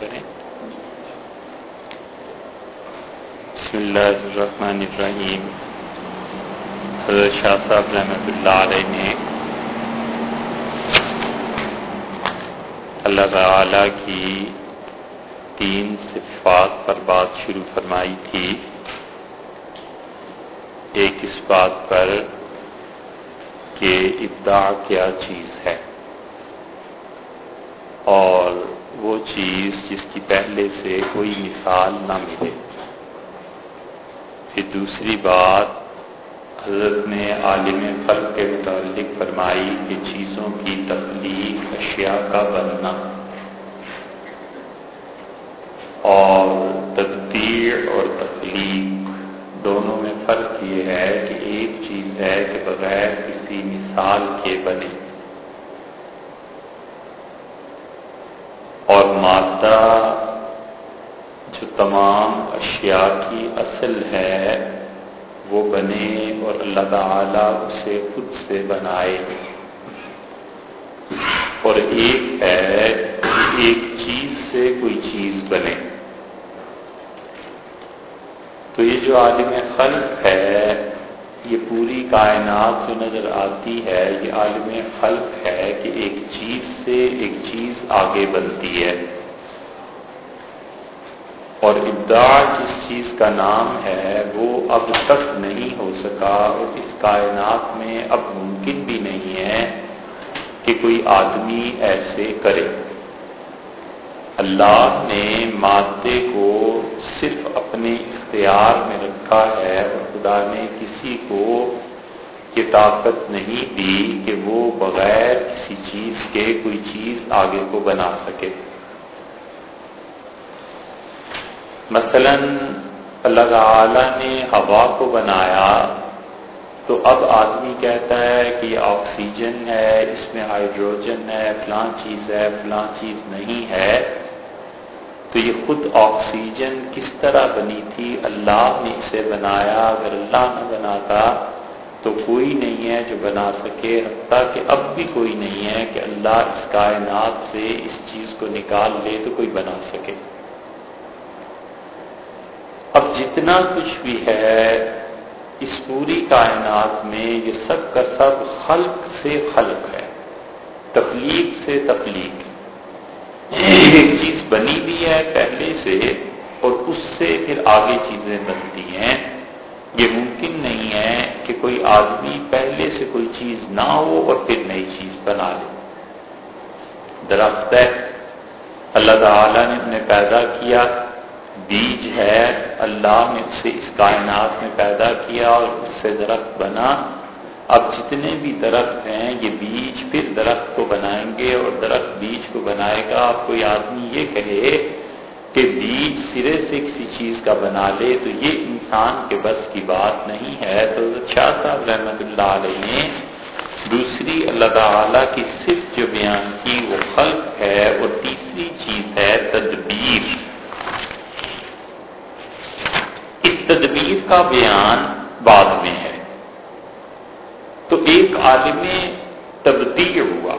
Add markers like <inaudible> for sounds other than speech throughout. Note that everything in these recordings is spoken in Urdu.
کریں۔ بسم اللہ الرحمن الرحیم۔ حضرت شاہ صاحب رحمۃ اللہ علیہ نے اللہ تعالی کی تین صفات پر بات شروع فرمائی تھی۔ ایک اس بات پر کہ ابداع کیا چیز ہے اور چیز جس کی پہلے سے کوئی مثال نہ ملے۔ پھر دوسری بات، حضرت نے عالم فلک کے متعلق فرمائی کہ چیزوں کی تخلیق اشیاء کا بننا اور تدبیر اور تخلیق دونوں میں فرق یہ ہے کہ ایک چیز ہے کہ بغیر کسی مثال کے بنے اور مادہ جو تمام اشیاء کی اصل ہے، وہ بنے اور اللہ تعالیٰ اسے خود سے بنائے۔ اور ایک ہے ایک چیز سے کوئی چیز بنے۔ تو یہ جو عالم خلق ہے، یہ پوری کائنات جو نظر آتی ہے، یہ عالم خلق ہے کہ ایک چیز سے ایک چیز آگے بنتی ہے۔ اور ابداع جس چیز کا نام ہے وہ اب تک نہیں ہو سکا اور اس کائنات میں اب ممکن بھی نہیں ہے کہ کوئی آدمی ایسے کرے۔ اللہ نے مادے کو صرف اپنے اختیار میں رکھا ہے اور خدا نے کسی کو یہ طاقت نہیں دی کہ وہ بغیر کسی چیز کے کوئی چیز آگے کو بنا سکے۔ مثلا اللہ تعالی نے ہوا کو بنایا تو اب آدمی کہتا ہے کہ یہ آکسیجن ہے، اس میں ہائیڈروجن ہے، فلاں چیز ہے، فلاں چیز نہیں ہے۔ تو یہ خود آکسیجن کس طرح بنی تھی؟ اللہ نے اسے بنایا۔ اگر اللہ نہ بناتا تو کوئی نہیں ہے جو بنا سکے، حتیٰ کہ اب بھی کوئی نہیں ہے کہ اللہ اس کائنات سے اس چیز کو نکال لے تو کوئی بنا سکے۔ جتنا کچھ بھی ہے، اس پوری کائنات میں یہ سب کا سب خلق سے خلق ہے۔ تخلیق سے تخلیق۔ ایک چیز بنی بھی ہے پہلے سے اور اس سے پھر آگے چیزیں بنتی ہیں۔ یہ ممکن نہیں ہے کہ کوئی آدمی پہلے سے کوئی چیز نہ ہو اور پھر نئی چیز بنا لے۔ درخت ہے۔ اللہ تعالیٰ نے انہیں پیدا کیا۔ بیج ہے، اللہ نے اسے اس کائنات میں پیدا کیا اور اس سے درخت بنا۔ اب جتنے بھی درخت ہیں، یہ بیج پھر درخت کو بنائیں گے اور درخت بیج کو بنائے گا۔ اب کوئی آدمی یہ کہے کہ بیج سرے سے کسی چیز کا بنا لے تو یہ انسان کے بس کی بات نہیں ہے۔ تو شاہ صاحب رحمت اللہ علیہ نے دوسری اللہ تعالیٰ کی صرف جو بیان کی وہ خلق ہے اور تیسری چیز ہے تدبیر اس تدبیر کا بیان بعد میں ہے۔ تو ایک عالم تبدیل ہوا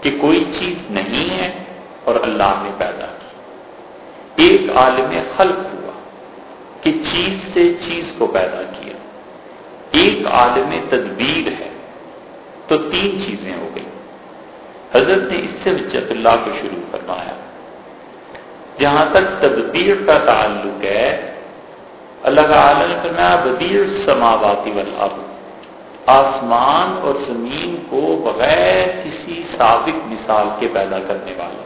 کہ کوئی چیز نہیں ہے اور اللہ نے پیدا کی۔ ایک عالم خلق ہوا کہ چیز سے چیز کو پیدا کیا۔ ایک عالم تدبیر ہے تو تین چیزیں ہو گئی حضرت نے اس سے وجت اللہ کو شروع فرمایا۔ جہاں تک تدبیر کا تعلق ہے اللہ تعالی نے فرمایا بدیر سماواتی والارض. آسمان اور زمین کو بغیر کسی سابق مثال کے پیدا کرنے والا۔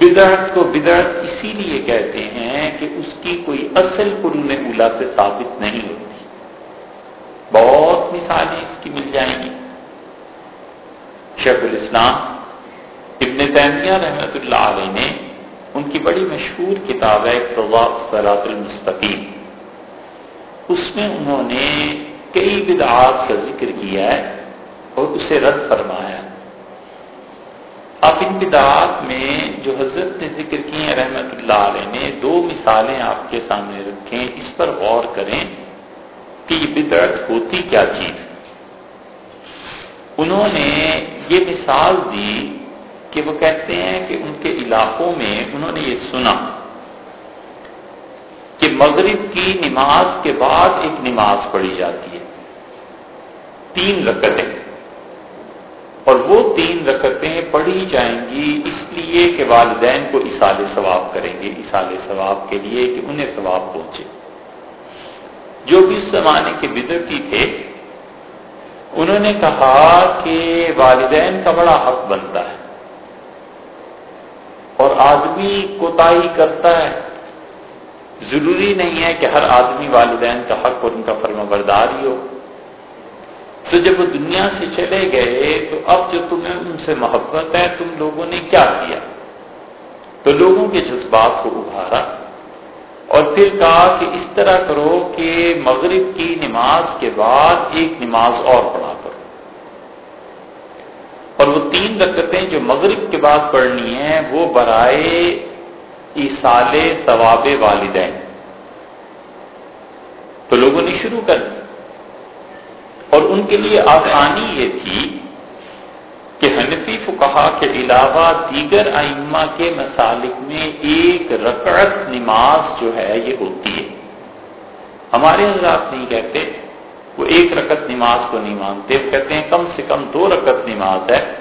بدعت کو بدعت اسی لیے کہتے ہیں کہ اس کی کوئی اصل قرون اولا سے ثابت نہیں ہوتی۔ بہت مثالیں اس کی مل جائیں گی۔ شیخ الاسلام ابن تیمیہ رحمت اللہ علیہ نے ان کی بڑی مشہور کتاب ہے سرات المستقیم۔ اس میں انہوں نے کئی بدعات کا ذکر کیا ہے اور اسے رد فرمایا۔ اب ان بدعات میں جو حضرت نے ذکر کی ہیں رحمت اللہ علیہ نے دو مثالیں آپ کے سامنے رکھیں۔ اس پر غور کریں کہ یہ بدعت ہوتی کیا چیز۔ انہوں نے یہ مثال دی کہ وہ کہتے ہیں کہ ان کے علاقوں میں انہوں نے یہ سنا کہ مغرب کی نماز کے بعد ایک نماز پڑھی جاتی ہے، تین رکتیں اور وہ تین رکتیں پڑھی جائیں گی اس لیے کہ والدین کو اصال ثواب کریں گے، اصال ثواب کے لیے کہ انہیں ثواب پہنچے۔ جو بھی اس زمانے کے بدرتی تھے، انہوں نے کہا کہ والدین کا بڑا حق بنتا ہے۔ اور آدمی کوتاہی کرتا ہے۔ ضروری نہیں ہے کہ ہر آدمی والدین کا حق اور ان کا فرما بردار ہی ہو۔ تو جب وہ دنیا سے چلے گئے، تو اب جو تمہیں ان سے محبت ہے، تم لوگوں نے کیا کیا؟ تو لوگوں کے جذبات کو ابھارا اور پھر کہا کہ اس طرح کرو کہ مغرب کی نماز کے بعد ایک نماز اور پڑھا وہ تین رکتیں جو مغرب کے بعد پڑھنی ہیں، وہ برائے ایسال ثواب والدین۔ تو لوگوں نے شروع کر دی۔ اور ان کے لیے آسانی یہ تھی کہ حنفی فقہا کے علاوہ دیگر ائمہ کے مسالک میں ایک رکعت نماز جو ہے، یہ ہوتی ہے۔ ہمارے حضرات نہیں کہتے وہ ایک رکعت نماز کو نہیں مانتے، وہ کہتے ہیں کم سے کم دو رکعت نماز ہے۔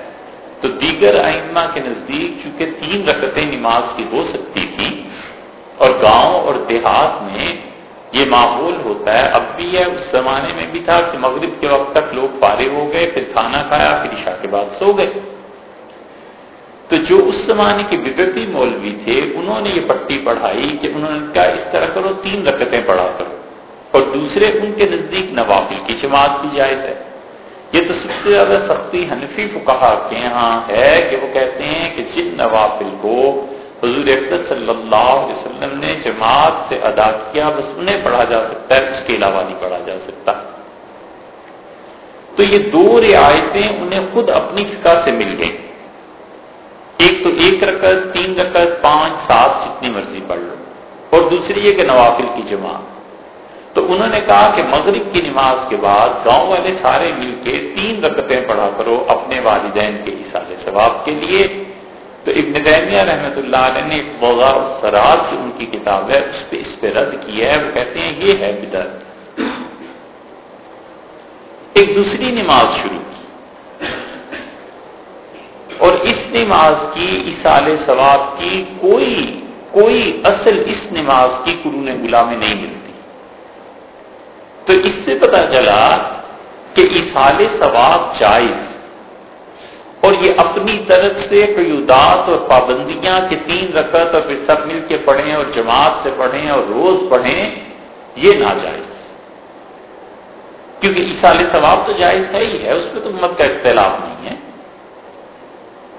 تو دیگر ائمہ کے نزدیک چونکہ تین رکعتیں نماز کی ہو سکتی تھی اور گاؤں اور دیہات میں یہ ماحول ہوتا ہے۔ اب بھی ہے اس زمانے میں بھی تھا کہ مغرب کے وقت تک لوگ پارے ہو گئے، پھر کھانا کھایا، پھر عشاء کے بعد سو گئے۔ تو جو اس زمانے کے بگڑتی مولوی تھے، انہوں نے یہ پٹی پڑھائی کہ انہوں نے کہا اس طرح کرو، تین رکتیں پڑھا کرو۔ اور دوسرے ان کے نزدیک نوافل کی جماعت بھی جائز ہے۔ یہ تو سب سے زیادہ سختی حنفی فکہ کے یہاں ہے کہ وہ کہتے ہیں کہ جن نوافل کو حضور صلی اللہ علیہ وسلم نے جماعت سے ادا کیا، بس انہیں پڑھا جا سکتا ہے، اس کے علاوہ نہیں پڑھا جا سکتا۔ تو یہ دو رعایتیں انہیں خود اپنی فقہ سے مل گئی ایک تو ایک رکعت، تین رکعت، پانچ، سات، جتنی مرضی پڑھ لو۔ اور دوسری یہ کہ نوافل کی جماعت۔ تو انہوں نے کہا کہ مغرب کی نماز کے بعد گاؤں والے سارے مل کے تین رکعتیں پڑھا کرو اپنے والدین کے حساب ثواب کے لیے۔ تو ابن تیمیہ رحمۃ اللہ علیہ نے ایک بغا سراج جو ان کی کتاب ہے، اس پہ اس پہ رد کیا ہے۔ وہ کہتے ہیں یہ ہے بدعت۔ ایک دوسری نماز شروع کی۔ اور اس نماز کی اسال ثواب کی کوئی کوئی اصل اس نماز کی قرون گلا میں نہیں ملتی تو اس سے پتا چلا کہ اصال ثواب جائز اور یہ اپنی طرف سے قیودات اور پابندیاں کہ تین رکعت اور پھر سب مل کے پڑھیں اور جماعت سے پڑھیں اور روز پڑھیں، یہ ناجائز کیونکہ عیسال ثواب تو جائز ہے ہی ہے، اس میں تو مت کا اختلاف نہیں ہے۔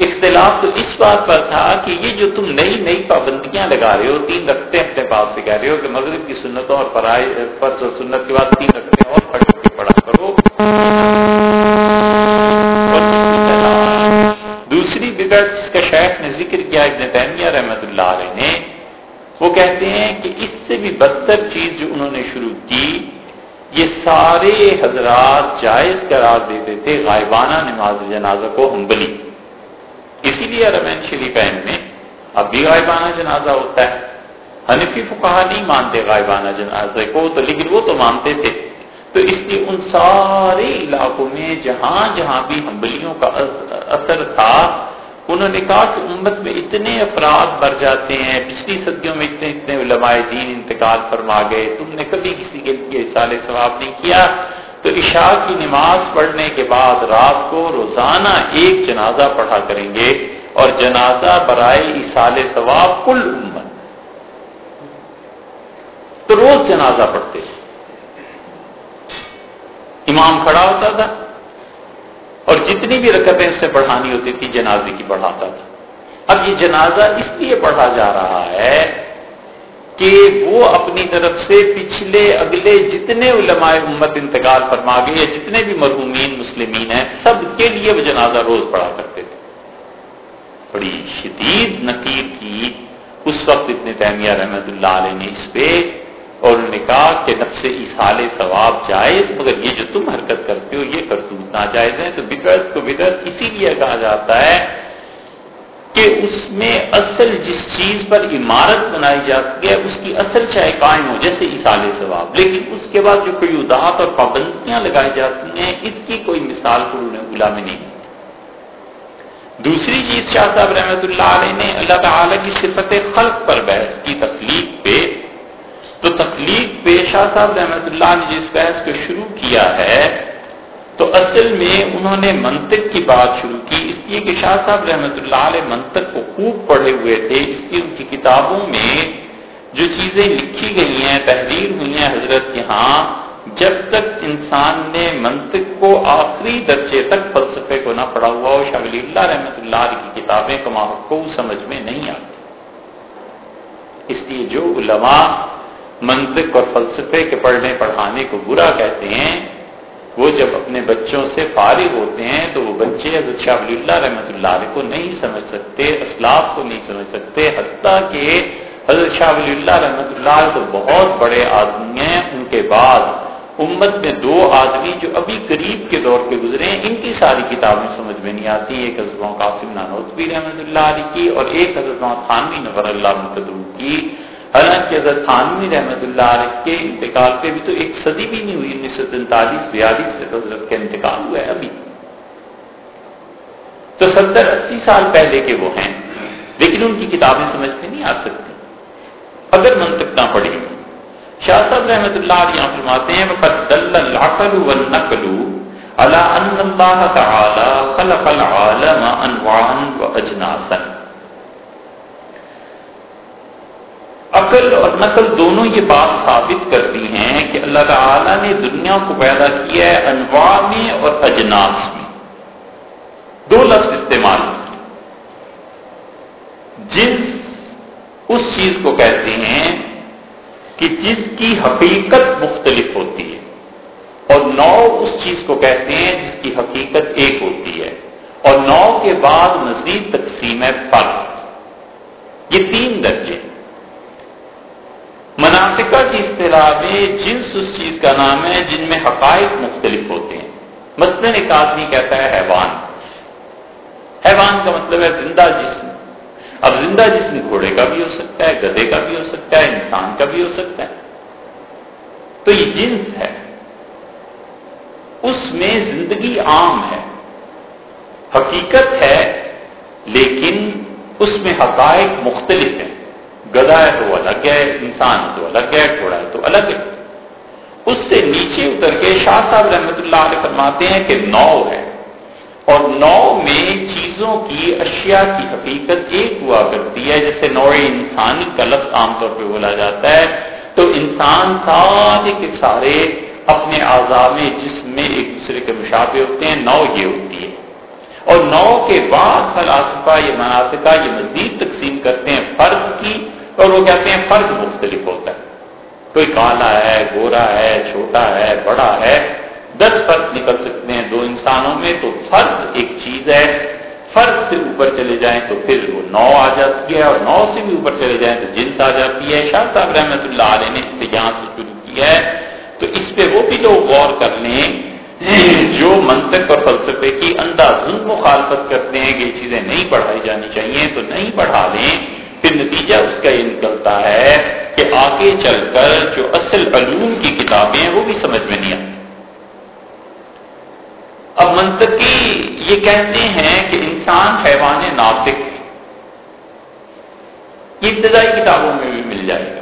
اختلاف تو اس بات پر تھا کہ یہ جو تم نئی نئی پابندیاں لگا رہے ہو، تین رکھتے اپنے پاس سے، کہہ رہے ہو کہ مغرب کی سنتوں اور فرض اور سنت کے بعد تین رکھتے اور پڑھ کے پڑھا کرو۔ دوسری بگڑ جس کا شیخ نے ذکر کیا، ابن تیمیہ رحمت اللہ علیہ نے، وہ کہتے ہیں کہ اس سے بھی بدتر چیز جو انہوں نے شروع کی، یہ سارے حضرات جائز قرار دیتے تھے، غائبانہ نماز جنازہ کو ہمبلی اسی لیے رمین شریفین میں، اب بھی غائبانہ جنازہ ہوتا ہے۔ حنفی فکہ نہیں مانتے غائبانہ جنازے کو، تو لیکن وہ تو مانتے تھے۔ تو اس لیے ان سارے علاقوں میں جہاں جہاں بھی ہمبلیوں کا اثر تھا، انہوں نے کہا کہ امت میں اتنے افراد بر جاتے ہیں، پچھلی صدیوں میں اتنے اتنے علماء دین انتقال فرما گئے، تم نے کبھی کسی کے لیے سال ثواب نہیں کیا۔ تو عشاء کی نماز پڑھنے کے بعد رات کو روزانہ ایک جنازہ پڑھا کریں گے اور جنازہ برائے اسال ثواب کل امت۔ تو روز جنازہ پڑھتے ہیں۔ امام کھڑا ہوتا تھا اور جتنی بھی رکعتیں اس سے پڑھانی ہوتی تھی، جنازے کی پڑھاتا تھا۔ اب یہ جنازہ اس لیے پڑھا جا رہا ہے کہ وہ اپنی طرف سے پچھلے اگلے جتنے علماء امت انتقال فرما گئے یا جتنے بھی مرحومین مسلمین ہیں، سب کے لیے وہ جنازہ روز پڑھا کرتے تھے۔ بڑی شدید نقیر کی اس وقت اتنے تیمیہ رحمت اللہ علیہ نے اس پہ اور انہوں نے کہا کہ نفس اصال ثواب جائز، مگر یہ جو تم حرکت کرتے ہو، یہ کرتوت ناجائز ہے، تو بدرت کو بدرت اسی لیے کہا جاتا ہے کہ اس میں اصل جس چیز پر عمارت بنائی جاتی ہے، اس کی اصل چاہے قائم ہو، جیسے اصال ثواب لیکن اس کے بعد جو قیودات اور پابندیاں لگائی جاتی ہیں، اس کی کوئی مثال کو اولا میں نہیں۔ دوسری چیز، شاہ صاحب رحمۃ اللہ علیہ نے اللہ تعالیٰ کی صفت خلق پر بحث کی، تخلیق پہ۔ تو تخلیق پہ شاہ صاحب رحمۃ اللہ نے جس بحث کو شروع کیا ہے تو اصل میں انہوں نے منطق کی بات شروع کی، اس لیے کہ شاہ صاحب رحمۃ اللہ علیہ منطق کو خوب پڑھے ہوئے تھے، اس لیے ان کی کتابوں میں جو چیزیں لکھی گئی ہیں، تحریر ہوئی ہیں حضرت کے ہاں جب تک انسان نے منطق کو آخری درجے تک فلسفے کو نہ پڑھا ہوا ہو، شاہ ولی اللہ رحمۃ اللہ علیہ کی کتابیں کما کو سمجھ میں نہیں آتی۔ اس لیے جو علماء منطق اور فلسفے کے پڑھنے پڑھانے کو برا کہتے ہیں وہ جب اپنے بچوں سے فارغ ہوتے ہیں تو وہ بچے حضرت شاہ ولی اللہ رحمۃ اللہ علیہ کو نہیں سمجھ سکتے اسلاف کو نہیں سمجھ سکتے، حتیٰ کہ حضرت شاہ ولی اللہ رحمۃ اللہ تو بہت بڑے آدمی ہیں۔ ان کے بعد امت میں دو آدمی جو ابھی قریب کے دور کے گزرے ہیں، ان کی ساری کتابیں سمجھ میں نہیں آتی۔ ایک حضرت قاسم نانوتوی رحمۃ اللہ علیہ کی اور ایک حضرت خانوی نور اللہ مقدم کی۔ حالانکہ حضرت خانوی رحمۃ اللہ علیہ کے انتقال پہ بھی تو ایک صدی بھی نہیں ہوئی، انیس سو تینتالیس، بیالیس سے حضرت کا انتقال ہوا ہے ابھی۔ تو ستر اسی سال پہلے کے وہ ہیں، لیکن ان کی کتابیں سمجھ میں نہیں آ سکتی۔ اگر منطق نہ پڑی شاہ صاحب رحمۃ اللہ علیہ یہاں فرماتے ہیں العقل والنقل على ان اللہ تعالی خلق العالم انواعا واجناسا عقل اور نقل دونوں یہ بات ثابت کرتی ہیں کہ اللہ تعالی نے دنیا کو پیدا کیا ہے انواع میں اور اجناس میں۔ دو لفظ استعمال جنس اس چیز کو کہتے ہیں کہ جس کی حقیقت مختلف ہوتی ہے اور نو اس چیز کو کہتے ہیں جس کی حقیقت ایک ہوتی ہے اور نو کے بعد مزید تقسیم ہے فرق یہ تین درجے۔ مناسقہ کی اصطلاح میں جنس اس چیز کا نام ہے جن میں حقائق مختلف ہوتے ہیں۔ مثلاً ایک آدمی کہتا ہے حیوان۔ حیوان کا مطلب ہے زندہ جسم۔ اب زندہ جسم گھوڑے کا بھی ہو سکتا ہے گدے کا بھی ہو سکتا ہے، انسان کا بھی ہو سکتا ہے۔ تو یہ جنس ہے۔ اس میں زندگی عام ہے۔ حقیقت ہے، لیکن اس میں حقائق مختلف ہیں۔ گدا ہے تو الگ ہے، انسان تو الگ ہے، گھوڑا ہے تو الگ ہے۔ اس سے نیچے اتر کے شاہ صاحب رحمت اللہ علیہ فرماتے ہیں کہ نو ہے۔ اور نو میں چیزوں کی اشیاء کی حقیقت ایک ہوا کرتی ہے، جیسے نو انسان کا لفظ عام طور پہ بولا جاتا ہے۔ تو انسان سارے کے سارے اپنے اعضاء میں، جس میں ایک دوسرے کے مشابے ہوتے ہیں، نو یہ ہوتی ہے۔ اور نو کے بعد فلاسفہ، یہ مناسبہ یہ مزید تقسیم کرتے ہیں۔ فرض کی اور وہ کہتے ہیں فرض مختلف ہوتا ہے۔ کوئی کالا ہے، گورا ہے، چھوٹا ہے، بڑا ہے، دس فرق نکل سکتے ہیں۔ دو انسانوں میں تو فرض ایک چیز ہے۔ فرض سے اوپر چلے جائیں تو پھر وہ نو آ جاتی ہے اور نو سے بھی اوپر چلے جائیں تو جنس آ جاتی ہے۔ شاہ صاحب رحمۃ اللہ علیہ نے اسے یہاں سے شروع کیا ہے۔ تو اس پہ وہ بھی لوگ غور کر لیں جو منطق اور فلسفے کی انداز مخالفت کرتے ہیں کہ یہ چیزیں نہیں پڑھائی جانی چاہیے تو نہیں پڑھا لیں۔ پھر نتیجہ اس کا یہ نکلتا ہے کہ آگے چل کر جو اصل علوم کی کتابیں ہیں وہ بھی سمجھ میں نہیں آتی۔ اب منطقی یہ کہتے ہیں کہ انسان حیوان ناطق ہے۔ یہ ابتدائی کتابوں میں بھی مل جائے گا۔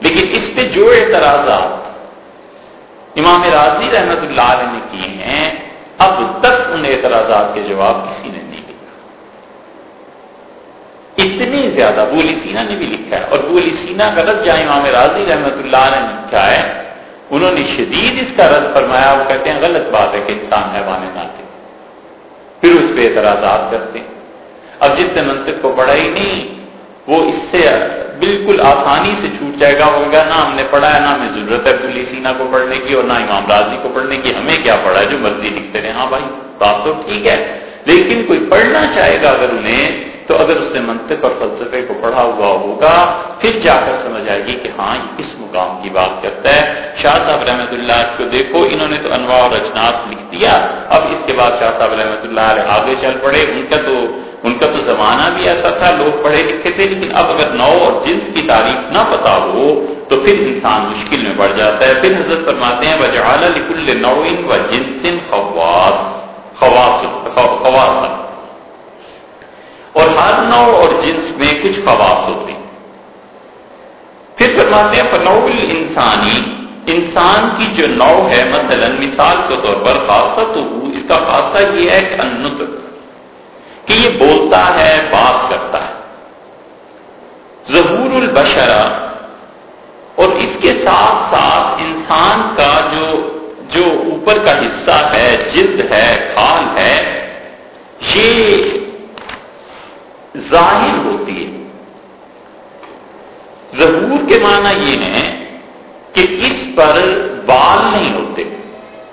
لیکن اس پہ جو اعتراضات امام راضی رحمت اللہ علیہ نے کیے ہیں، اب تک ان اعتراضات کے جواب کسی نے اتنی زیادہ بولی سینا نے بھی لکھا ہے اور بولی سینا کا رد جہاں امام راضی رحمت اللہ نے لکھا ہے، انہوں نے شدید اس کا رد فرمایا، وہ کہتے ہیں غلط بات ہے کہ انسان حیوان ناتے پھر اس پہ اعتراضات کرتے ہیں۔ اب جس نے منطق کو پڑھا ہی نہیں، وہ اس سے بالکل آسانی سے چھوٹ جائے گا ہوگا نہ ہم نے پڑھا ہے، نہ ہمیں ضرورت ہے بلی سینا کو پڑھنے کی اور نہ امام راضی کو پڑھنے کی۔ ہمیں کیا پڑھا ہے؟ جو مرضی لکھتے رہے۔ ہاں بھائی، بات تو ٹھیک ہے، لیکن کوئی پڑھنا چاہے گا اگر انہیں تو اگر اس نے منطق اور فلسفے کو پڑھا ہوا ہوگا، پھر جا کر سمجھ آئے گی کہ ہاں یہ کس مقام کی بات کرتا ہے۔ شاہ صاحب رحمۃ اللہ کو دیکھو، انہوں نے تو انواع اور اجناس لکھ دیا۔ اب اس کے بعد شاہ صاحب رحمۃ اللہ آگے چل پڑے۔ ان کا تو، ان کا تو زمانہ بھی ایسا تھا، لوگ پڑھے لکھے تھے، لیکن اب اگر نو اور جنس کی تعریف نہ پتا ہو، تو پھر انسان مشکل میں پڑ جاتا ہے۔ پھر حضرت فرماتے ہیں، وجعل لکل نوع و جنس خواص خواص خواص۔ اور ہر نو اور جنس میں کچھ خواص ہوتے ہیں۔ پھر فرماتے ہیں فنول انسانی انسان کی جو نو ہے، مثلا مثال کے طور پر خاصہ تو اس کا خاصہ یہ ہے کہ انت کہ یہ بولتا ہے، بات کرتا ہے۔ ظہور البشرا اور اس کے ساتھ ساتھ انسان کا جو جو اوپر کا حصہ ہے، جلد ہے، کھال ہے، یہ ظاہر ہوتی ہے۔ ظہور کے معنی یہ ہے کہ اس پر بال نہیں ہوتے،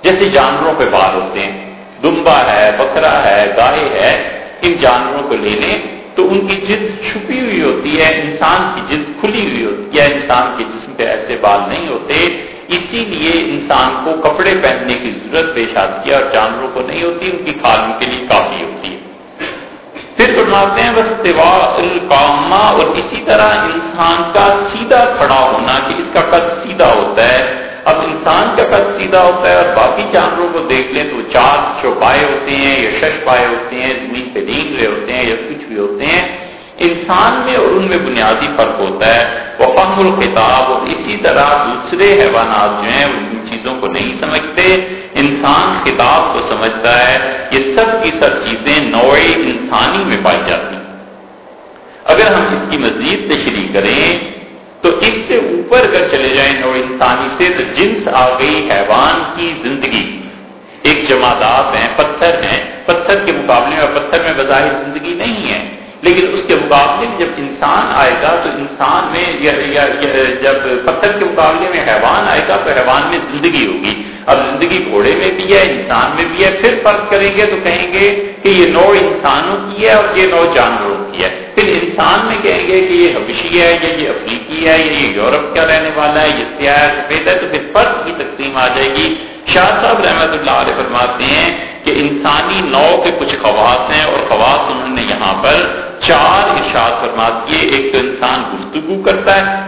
جیسے جانوروں پہ بال ہوتے ہیں۔ دمبا ہے، بکرا ہے، گائے ہے، ان جانوروں کو لے لیں تو ان کی جلد چھپی ہوئی ہوتی ہے، انسان کی جلد کھلی ہوئی ہوتی ہے۔ انسان کے جسم پہ ایسے بال نہیں ہوتے، اسی لیے انسان کو کپڑے پہننے کی ضرورت پیش آتی ہے اور جانوروں کو نہیں ہوتی، ان کی کھالوں کے لیے کافی ہوتی ہے۔ فرماتے ہیں، بس سوا القامہ اور اسی طرح انسان کا سیدھا کھڑا ہونا کہ اس کا قد سیدھا ہوتا ہے۔ اب انسان کا قد سیدھا ہوتا ہے اور باقی جانوروں کو دیکھ لیں تو چار چوپائے ہوتے ہیں یا شش پائے ہوتے ہیں، زمین پہ دین ہوئے ہوتے ہیں یا کچھ بھی ہوتے ہیں۔ انسان میں اور ان میں بنیادی فرق ہوتا ہے۔ وہ فہم الخطاب اور اسی طرح دوسرے حیوانات جو ہیں، ان چیزوں کو نہیں سمجھتے، انسان خطاب کو سمجھتا ہے، یہ سب کی سب چیزیں نوع انسانی میں پائی جاتی اگر ہم اس کی مزید تشریح کریں، تو اس سے اوپر اگر چلے جائیں نوع انسانی سے، تو جنس آ گئی حیوان کی زندگی۔ ایک جماعت ہیں، پتھر ہیں۔ پتھر کے مقابلے میں، پتھر میں بظاہر زندگی نہیں ہے۔ لیکن اس کے مقابلے میں جب انسان آئے گا تو انسان میں یا, یا, یا جب پتھر کے مقابلے میں حیوان آئے گا تو حیوان میں زندگی ہوگی۔ اب زندگی گھوڑے میں بھی ہے انسان میں بھی ہے پھر فرق کریں گے تو کہیں گے کہ یہ نو انسانوں کی ہے اور یہ نو جانوروں کی ہے۔ پھر انسان میں کہیں گے کہ یہ حبشی ہے یا یہ افریقی ہے یا یہ یورپ کا رہنے والا ہے یہ سیاح سفید ہے تو پھر فرق کی تقسیم آ جائے گی۔ شاہ صاحب رحمت اللہ علیہ فرماتے ہیں کہ انسانی نو کے کچھ خواص ہیں اور خواص انہوں نے یہاں پر چار ارشاد فرما دیے ایک تو انسان گفتگو کرتا ہے،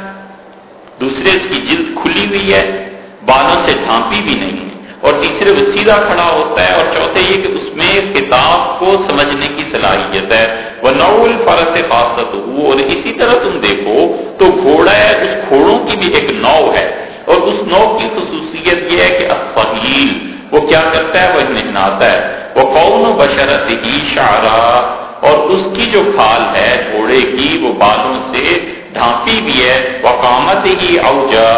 دوسرے اس کی جلد کھلی ہوئی ہے، بالوں سے ڈھانپی بھی نہیں ہے، اور تیسرے وہ سیدھا کھڑا ہوتا ہے، اور چوتھے یہ کہ اس میں کتاب کو سمجھنے کی صلاحیت ہے۔ وہ نول فرق سے خاصت ہو اور اسی طرح تم دیکھو تو گھوڑا ہے، اس گھوڑوں کی بھی ایک نو ہے۔ اور اس نو کی خصوصیت یہ ہے کہ افہیل وہ کیا کرتا ہے؟ وہ نہناتا ہے وہ قوم بشرت ہی شارا اور اس کی جو کھال ہے، گھوڑے کی، وہ بالوں سے ڈھانپی بھی ہے۔ وہ ہی اوجا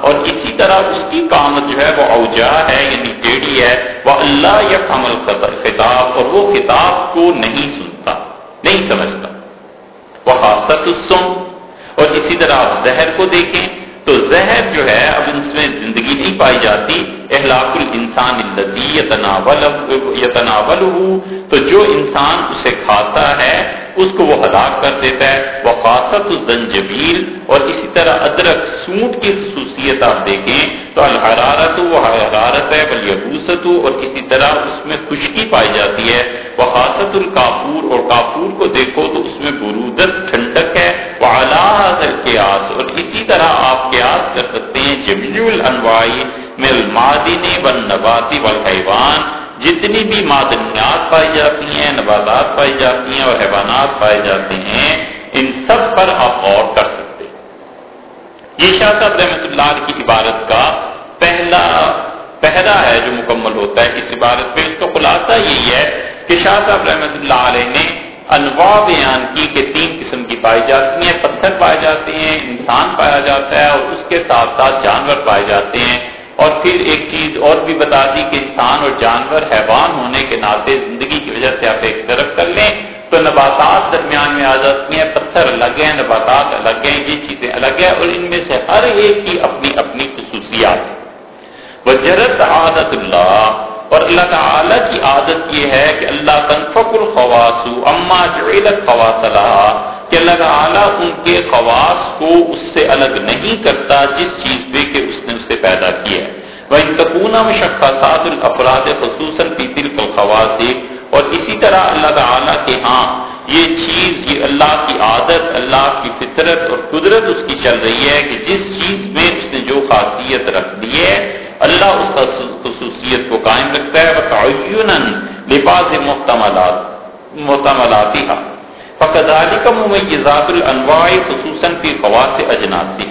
اور اسی طرح اس کی کامت جو ہے، وہ اوجا ہے یعنی ٹیڑھی ہے۔ وہ اللہ یا کمل خطاب۔ اور وہ کتاب کو نہیں سنتا، نہیں سمجھتا۔ وہ خاصت سن اور اسی طرح آپ زہر کو دیکھیں۔ تو زہر جو ہے اب اس میں زندگی نہیں پائی جاتی۔ اخلاق الانسان الزی یتناول یتناول تو جو انسان اسے کھاتا ہے، اس کو وہ ہلاک کر دیتا ہے۔ وہ خاصت زنجبیل اور اسی طرح ادرک سونٹ کی خصوصیت آپ دیکھیں تو الحرارت وہ حرارت ہے، بل یبوست۔ اور اسی طرح اس میں خشکی پائی جاتی ہے۔ وہ خاصت الکافور۔ اور کافور کو دیکھو تو اس میں برودت ٹھنڈک ہے۔ قیاس اور اسی طرح آپ قیاس کر سکتے ہیں جمیل الانوائی میں المادنی و نباتی و حیوان جتنی بھی معدنیات پائی جاتی ہیں، نباتات پائی جاتی ہیں اور حیوانات پائے جاتے ہیں، ان سب پر آپ غور کر سکتے ہیں۔ یہ شاہ صاحب رحمت اللہ کی عبارت کا پہلا پہلا ہے جو مکمل ہوتا ہے اس عبارت پہ اس کا خلاصہ یہی ہے کہ شاہ صاحب رحمت اللہ علیہ نے انواع بیان کی کہ تین قسم کی پائی جاتی ہیں، پتھر پائے جاتے ہیں، انسان پایا جاتا ہے اور اس کے ساتھ ساتھ جانور پائے جاتے ہیں۔ اور پھر ایک چیز اور بھی بتا دی کہ انسان اور جانور حیوان ہونے کے ناطے زندگی کی وجہ سے آپ ایک طرف کر لیں تو نباتات درمیان میں آ جاتی ہیں، پتھر الگ ہیں، نباتات الگ ہیں، یہ چیزیں الگ ہیں اور ان میں سے ہر ایک کی اپنی اپنی خصوصیات۔ وہ جرت عادت اللہ اور اللہ تعالی کی عادت یہ ہے کہ اللہ تنفق الخواس اما جعلت خواص کہ اللہ تعالیٰ ان کے خواص کو اس سے الگ نہیں کرتا جس چیز پہ کہ اس نے اسے پیدا کیا ہے۔ وہ انتقونا میں شخصات الافراد خصوصاً پیتل کو خواص اور اسی طرح اللہ تعالیٰ کے ہاں یہ چیز، یہ اللہ کی عادت، اللہ کی فطرت اور قدرت اس کی چل رہی ہے کہ جس چیز میں جو خاصیت رکھ دی ہے، اللہ اس خصوصیت کو قائم رکھتا ہے تعین لباس محتملات محتملاتی فقدالی کا ممیزات الانواع خصوصاً فی خواص اجناسی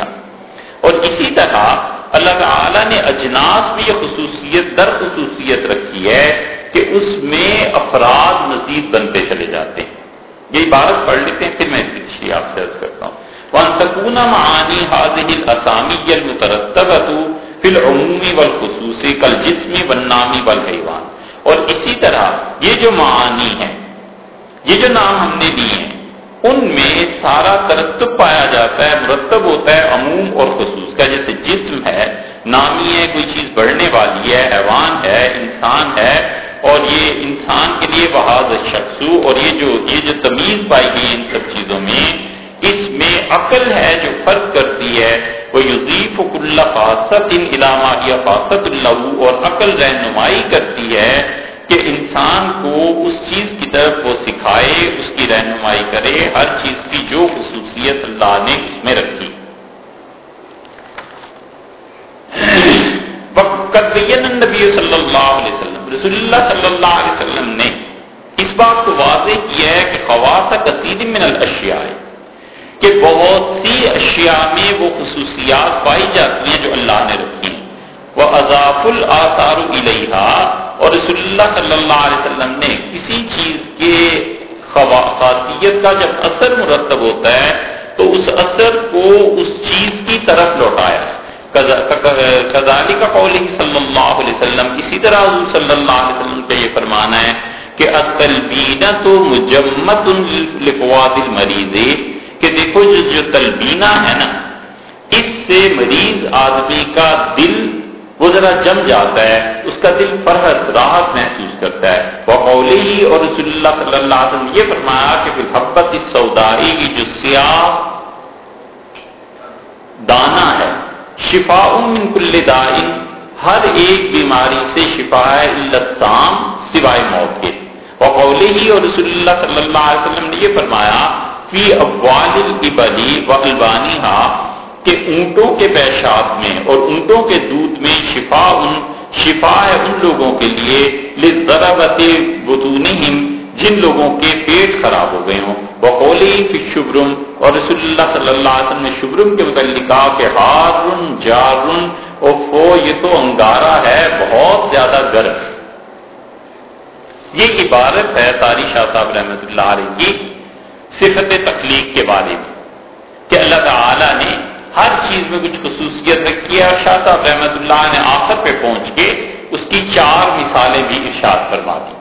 اور اسی طرح اللہ تعالی نے اجناس میں یہ خصوصیت، در خصوصیت رکھی ہے کہ اس میں افراد مزید بنتے چلے جاتے ہیں۔ یہ عبارت پڑھ لیتے ہیں، پھر میں پچھلی آپ سے عرض کرتا ہوں۔ وان تکون معانی حاضر الاسامی المترتبت فی العمومی والخصوصی کل جسمی والنامی والحیوان اور اسی طرح یہ جو معانی ہے یہ جو نام ہم نے لیے ہیں، ان میں سارا ترتب پایا جاتا ہے، مرتب ہوتا ہے عموم اور خصوص کا۔ جیسے جسم ہے، نامی ہے، کوئی چیز بڑھنے والی ہے، حیوان ہے، انسان ہے، اور یہ انسان کے لیے بحاظ شخص اور یہ جو یہ جو تمیز پائی گئی ان سب چیزوں میں اس میں عقل ہے جو فرق کرتی ہے وہ یوزیف اللہ فاست ان علامہ یا فاست اللہ اور عقل رہنمائی کرتی ہے کہ انسان کو اس چیز کی طرف وہ سکھائے، اس کی رہنمائی کرے، ہر چیز کی جو خصوصیت اللہ نے اس میں رکھی۔ <clears throat> نبی صلی اللہ علیہ وسلم۔ رسول اللہ صلی اللہ علیہ وسلم نے اس بات کو واضح کیا ہے کہ خواص کثیر من الاشیاء۔ کہ بہت سی اشیاء میں وہ خصوصیات پائی جاتی ہیں جو اللہ نے رکھی وہ اضاف الآثار علیہ اور رسول اللہ صلی اللہ علیہ وسلم نے کسی چیز کے خاصیت کا جب اثر مرتب ہوتا ہے تو اس اثر کو اس چیز کی طرف لوٹایا۔ کزالی کا قولی صلی اللہ علیہ وسلم، اسی طرح حضور صلی اللہ علیہ وسلم کا یہ فرمانا ہے کہ التلبینہ تو مجمت لقواد المریض کہ دیکھو جو جو تلبینہ ہے نا، اس سے مریض آدمی کا دل، وہ ذرا جم جاتا ہے، اس کا دل فرحت، راحت محسوس کرتا ہے۔ وہ ہی اور رسول اللہ صلی اللہ علیہ وسلم یہ فرمایا کہ حبت اس سودائی کی جو سیاہ دانا ہے شفا من کل دائن ہر ایک بیماری سے شفا ہے سوائے موت کے۔ وقولی ہی اور رسول اللہ صلی اللہ علیہ وسلم نے یہ فرمایا فی ابوال البلی و البانی کہ اونٹوں کے پیشاب میں اور اونٹوں کے دودھ میں شفا ان، شفا ہے ان لوگوں کے لیے لذربت بطونہم، جن لوگوں کے پیٹ خراب ہو گئے ہوں۔ بقولی فی شبرم، اور رسول اللہ صلی اللہ علیہ وسلم نے شبرم کے متعلق کہا کہ ہارن جارن اوفو یہ تو انگارا ہے، بہت زیادہ گرم۔ یہ عبارت ہے تاری شاہ صاحب رحمۃ اللہ علیہ کی۔ صفت تخلیق کے بارے میں کہ اللہ تعالی نے ہر چیز میں کچھ خصوصیت رکھی ہے اور شاہ صاحب رحمۃ اللہ نے آخر پہ پہنچ کے اس کی چار مثالیں بھی ارشاد فرما دی۔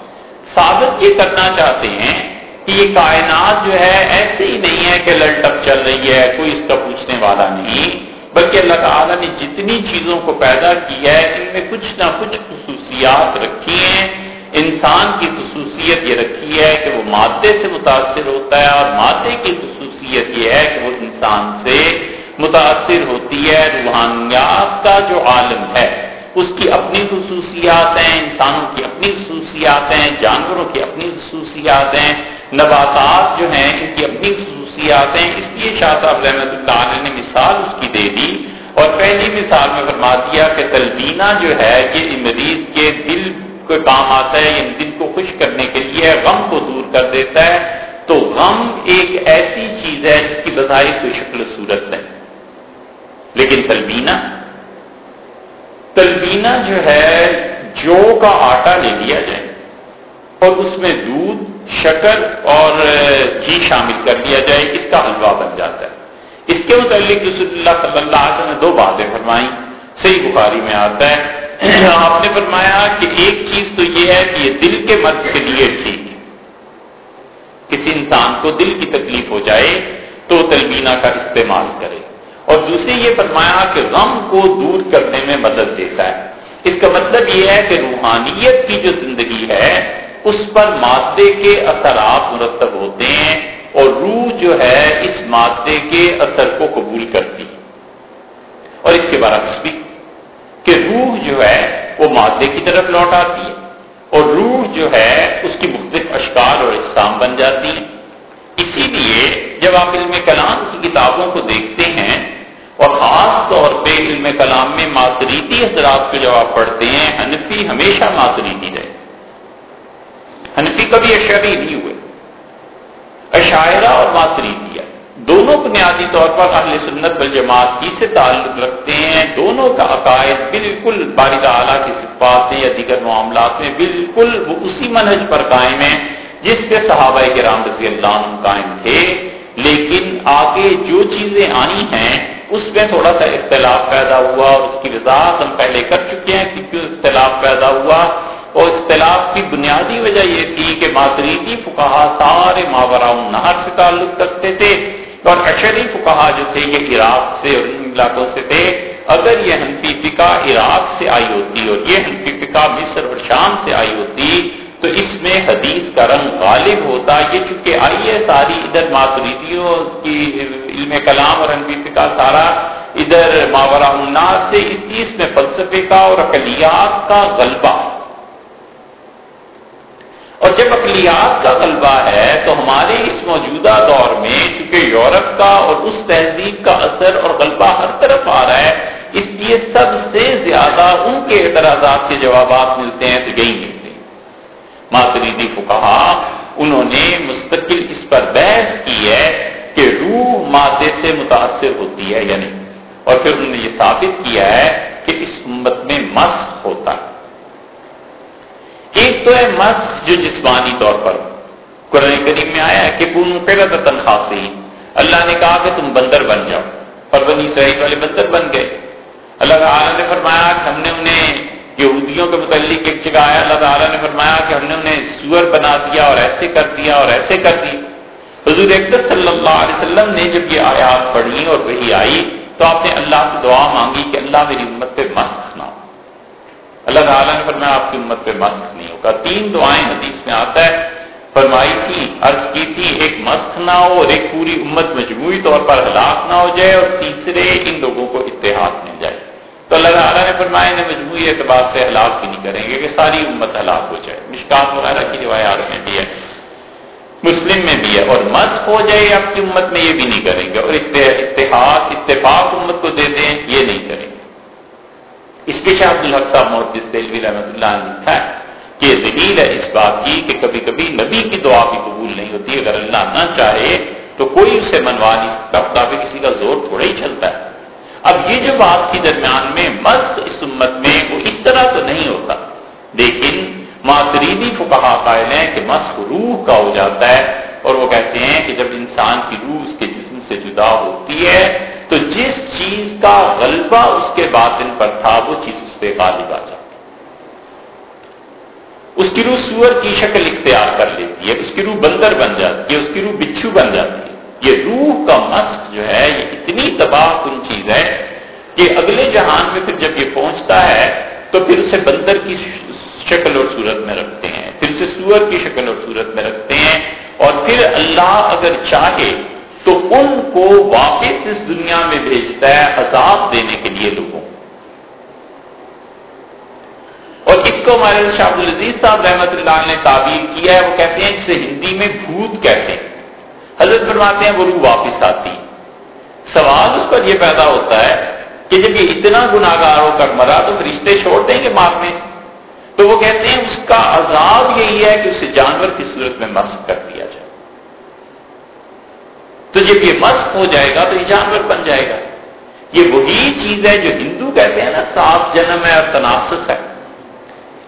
ثابت یہ کرنا چاہتے ہیں کہ یہ کائنات جو ہے ایسے ہی نہیں ہے کہ للٹپ چل رہی ہے، کوئی اس کا پوچھنے والا نہیں۔ بلکہ اللہ تعالیٰ نے جتنی چیزوں کو پیدا کیا ہے، ان میں کچھ نہ کچھ خصوصیات رکھی ہیں۔ انسان کی خصوصیت یہ رکھی ہے کہ وہ مادے سے متاثر ہوتا ہے اور مادے کی خصوصیت یہ ہے کہ وہ انسان سے متاثر ہوتی ہے، روحانیات کا جو عالم ہے، اس کی اپنی خصوصیات ہیں، انسانوں کی اپنی خصوصیات ہیں، جانوروں کی اپنی خصوصیات ہیں، نباتات جو ہیں، ان کی اپنی خصوصیات ہیں۔ اس لیے شاہ صاحب رحمۃ اللہ علیہ نے مثال اس کی دے دی اور پہلی مثال میں فرما دیا کہ تلبینہ جو ہے، یہ مریض کے دل کو کام آتا ہے یہ دل کو خوش کرنے کے لیے غم کو دور کر دیتا ہے، تو غم ایک ایسی چیز ہے جس کی بظاہر کوئی شکل صورت ہے لیکن تلبینہ تلبینہ جو ہے، جو کا آٹا لے لیا جائے اور اس میں دودھ، شکر اور گھی شامل کر دیا جائے، اس کا حلوہ بن جاتا ہے۔ اس کے متعلق رسول اللہ صلی اللہ علیہ وسلم نے دو باتیں فرمائی صحیح بخاری میں آتا ہے <coughs> آپ نے فرمایا کہ ایک چیز تو یہ ہے کہ یہ دل کے مرض کے لیے ٹھیک ہے۔ کسی انسان کو دل کی تکلیف ہو جائے تو تلبینہ کا استعمال کرے۔ اور دوسری یہ فرمایا کہ غم کو دور کرنے میں مدد دیتا ہے۔ اس کا مطلب یہ ہے کہ روحانیت کی جو زندگی ہے، اس پر مادے کے اثرات مرتب ہوتے ہیں اور روح جو ہے، اس مادے کے اثر کو قبول کرتی اور اس کے برعکس بھی۔ کہ روح جو ہے وہ مادے کی طرف لوٹ آتی ہے اور روح جو ہے اس کی مختلف اشکال اور اقسام بن جاتی ہیں۔ اسی لیے جب آپ علم کلام کی کتابوں کو دیکھتے ہیں اور خاص طور پہ علم کلام میں ماتریتی حضرات کو جب آپ پڑھتے ہیں، حنفی ہمیشہ ماتریتی رہے۔ حنفی کبھی اشعری نہیں ہوئے۔ اشاعرہ اور ماتریدیہ دونوں بنیادی طور پر اہل سنت والجماعت کی سے تعلق رکھتے ہیں۔ دونوں کا عقائد بالکل بارد اعلیٰ کی صفات یا دیگر معاملات میں بالکل وہ اسی منہج پر قائم ہیں جس پہ صحابہ کے رام رضی اللہ عنہ قائم تھے۔ لیکن آگے جو چیزیں آئی ہیں، اس میں تھوڑا سا اختلاف پیدا ہوا اور اس کی وضاحت ہم پہلے کر چکے ہیں کہ کیوں اختلاف پیدا ہوا۔ اور اختلاف کی بنیادی وجہ یہ تھی کہ ماتریتی فکہ سارے ماورا نہر سے تعلق رکھتے تھے۔ اور اشری فکہ جو تھے یہ عراق سے اور ان علاقوں سے تھے۔ اگر یہ حنفی فقہ عراق سے آئی ہوتی اور یہ حنفی فقہ مصر اور شام سے آئی ہوتی، تو اس میں حدیث کا رنگ غالب ہوتا۔ یہ چونکہ آئی ہے ساری ادھر ماتریدیوں کی علم کلام اور حنفی فقہ سارا ادھر ماورا الناس سے، اس میں فلسفے کا اور اقلیات کا غلبہ۔ اور جب اقلیات کا غلبہ ہے تو ہمارے اس موجودہ دور میں چونکہ یورپ کا اور اس تہذیب کا اثر اور غلبہ ہر طرف آ رہا ہے، اس لیے سب سے زیادہ ان کے اعتراضات کے جوابات ملتے ہیں تو یہی ملتے ہیں۔ ماتریدی کو کہا، انہوں نے مستقل اس پر بحث کی ہے کہ روح مادے سے متاثر ہوتی ہے یا نہیں۔ اور پھر انہوں نے یہ ثابت کیا ہے کہ اس امت میں مس ہوتا ہے۔ ایک تو ہے مس جو جسمانی طور پر۔ قرآن کریم میں آیا ہے کہ پون پہلا تنخواہ سے ہی اللہ نے کہا کہ تم بندر بن جاؤ۔ اور بنی اسرائیل والے بندر بن گئے۔ اللہ تعالیٰ نے فرمایا کہ ہم نے انہیں یہودیوں کے متعلق ایک جگہ آیا۔ اللہ تعالیٰ نے فرمایا کہ ہم نے انہیں سور بنا دیا اور ایسے کر دیا اور ایسے کر دی۔ حضور اکبر صلی اللہ علیہ وسلم نے جب یہ آیات پڑھی اور وہی آئی تو آپ نے اللہ سے دعا مانگی کہ اللہ میری امت پہ مست نہ ہو۔ اللہ تعالیٰ نے فرمایا، آپ کی امت پہ مسخ نہیں ہوگا۔ تین دعائیں حدیث میں آتا ہے۔ فرمائی تھی، عرض کی تھی، ایک مسخ نہ ہو اور ایک پوری امت مجموعی طور پر ہلاک نہ ہو جائے اور تیسرے ان لوگوں کو اتحاد مل جائے۔ تو اللہ تعالیٰ نے فرمایا، انہیں مجموعی اعتبار سے ہلاک بھی نہیں کریں گے کہ ساری امت ہلاک ہو جائے۔ مشکات وغیرہ کی روایات میں بھی ہے مسلم میں بھی ہے۔ اور مسخ ہو جائے آپ کی امت میں یہ بھی نہیں کریں گے۔ اور اتحاد، اتفاق امت کو دے دیں، یہ نہیں کریں گے۔ اس کے شاہ عبدالحق صاحب محدث سیلوی رحمۃ اللہ نے لکھا ہے کہ دلیل ہے اس بات کی کہ کبھی کبھی نبی کی دعا بھی قبول نہیں ہوتی، اگر اللہ نہ چاہے تو کوئی اسے منوا نہیں سکتا، خدا کسی کا زور تھوڑا ہی چلتا ہے۔ اب یہ جو بات کی درمیان میں مست اس امت میں وہ اس طرح تو نہیں ہوتا، لیکن معتریدی فقہا قائل ہیں کہ مسخ روح کا ہو جاتا ہے اور وہ کہتے ہیں کہ جب انسان کی روح اس کے جسم سے جدا ہوتی ہے تو جس چیز کا غلبہ اس کے باطن پر تھا، وہ چیز اس پہ غالب آ جاتی۔ اس کی روح سور کی شکل اختیار کر لیتی ہے، اس کی روح بندر بن جاتی ہے، اس کی روح بچھو بن جاتی ہے۔ یہ روح کا مسق جو ہے، یہ اتنی تباہ کن چیز ہے کہ اگلے جہان میں پھر جب یہ پہنچتا ہے، تو پھر اسے بندر کی شکل اور صورت میں رکھتے ہیں، پھر اسے سور کی شکل اور صورت میں رکھتے ہیں۔ اور پھر اللہ اگر چاہے تو ان کو واپس اس دنیا میں بھیجتا ہے عذاب دینے کے لیے لوگوں اور اس کو ہمارے شاہ العزیز صاحب رحمت اللہ نے تعبیر کیا ہے، وہ کہتے ہیں جسے ہندی میں بھوت کہتے ہیں۔ حضرت فرماتے ہیں، وہ روح واپس آتی۔ سوال اس پر یہ پیدا ہوتا ہے کہ جب یہ اتنا گناگار ہو کر مرا تو فرشتے چھوڑ دیں گے مارنے تو وہ کہتے ہیں، اس کا عذاب یہی ہے کہ اسے جانور کی صورت میں مسق کر دیا جائے۔ تو جب یہ مست ہو جائے گا تو یہ جانور بن جائے گا۔ یہ وہی چیز ہے جو ہندو کہتے ہیں نا صاف جنم ہے اور تناسب ہے۔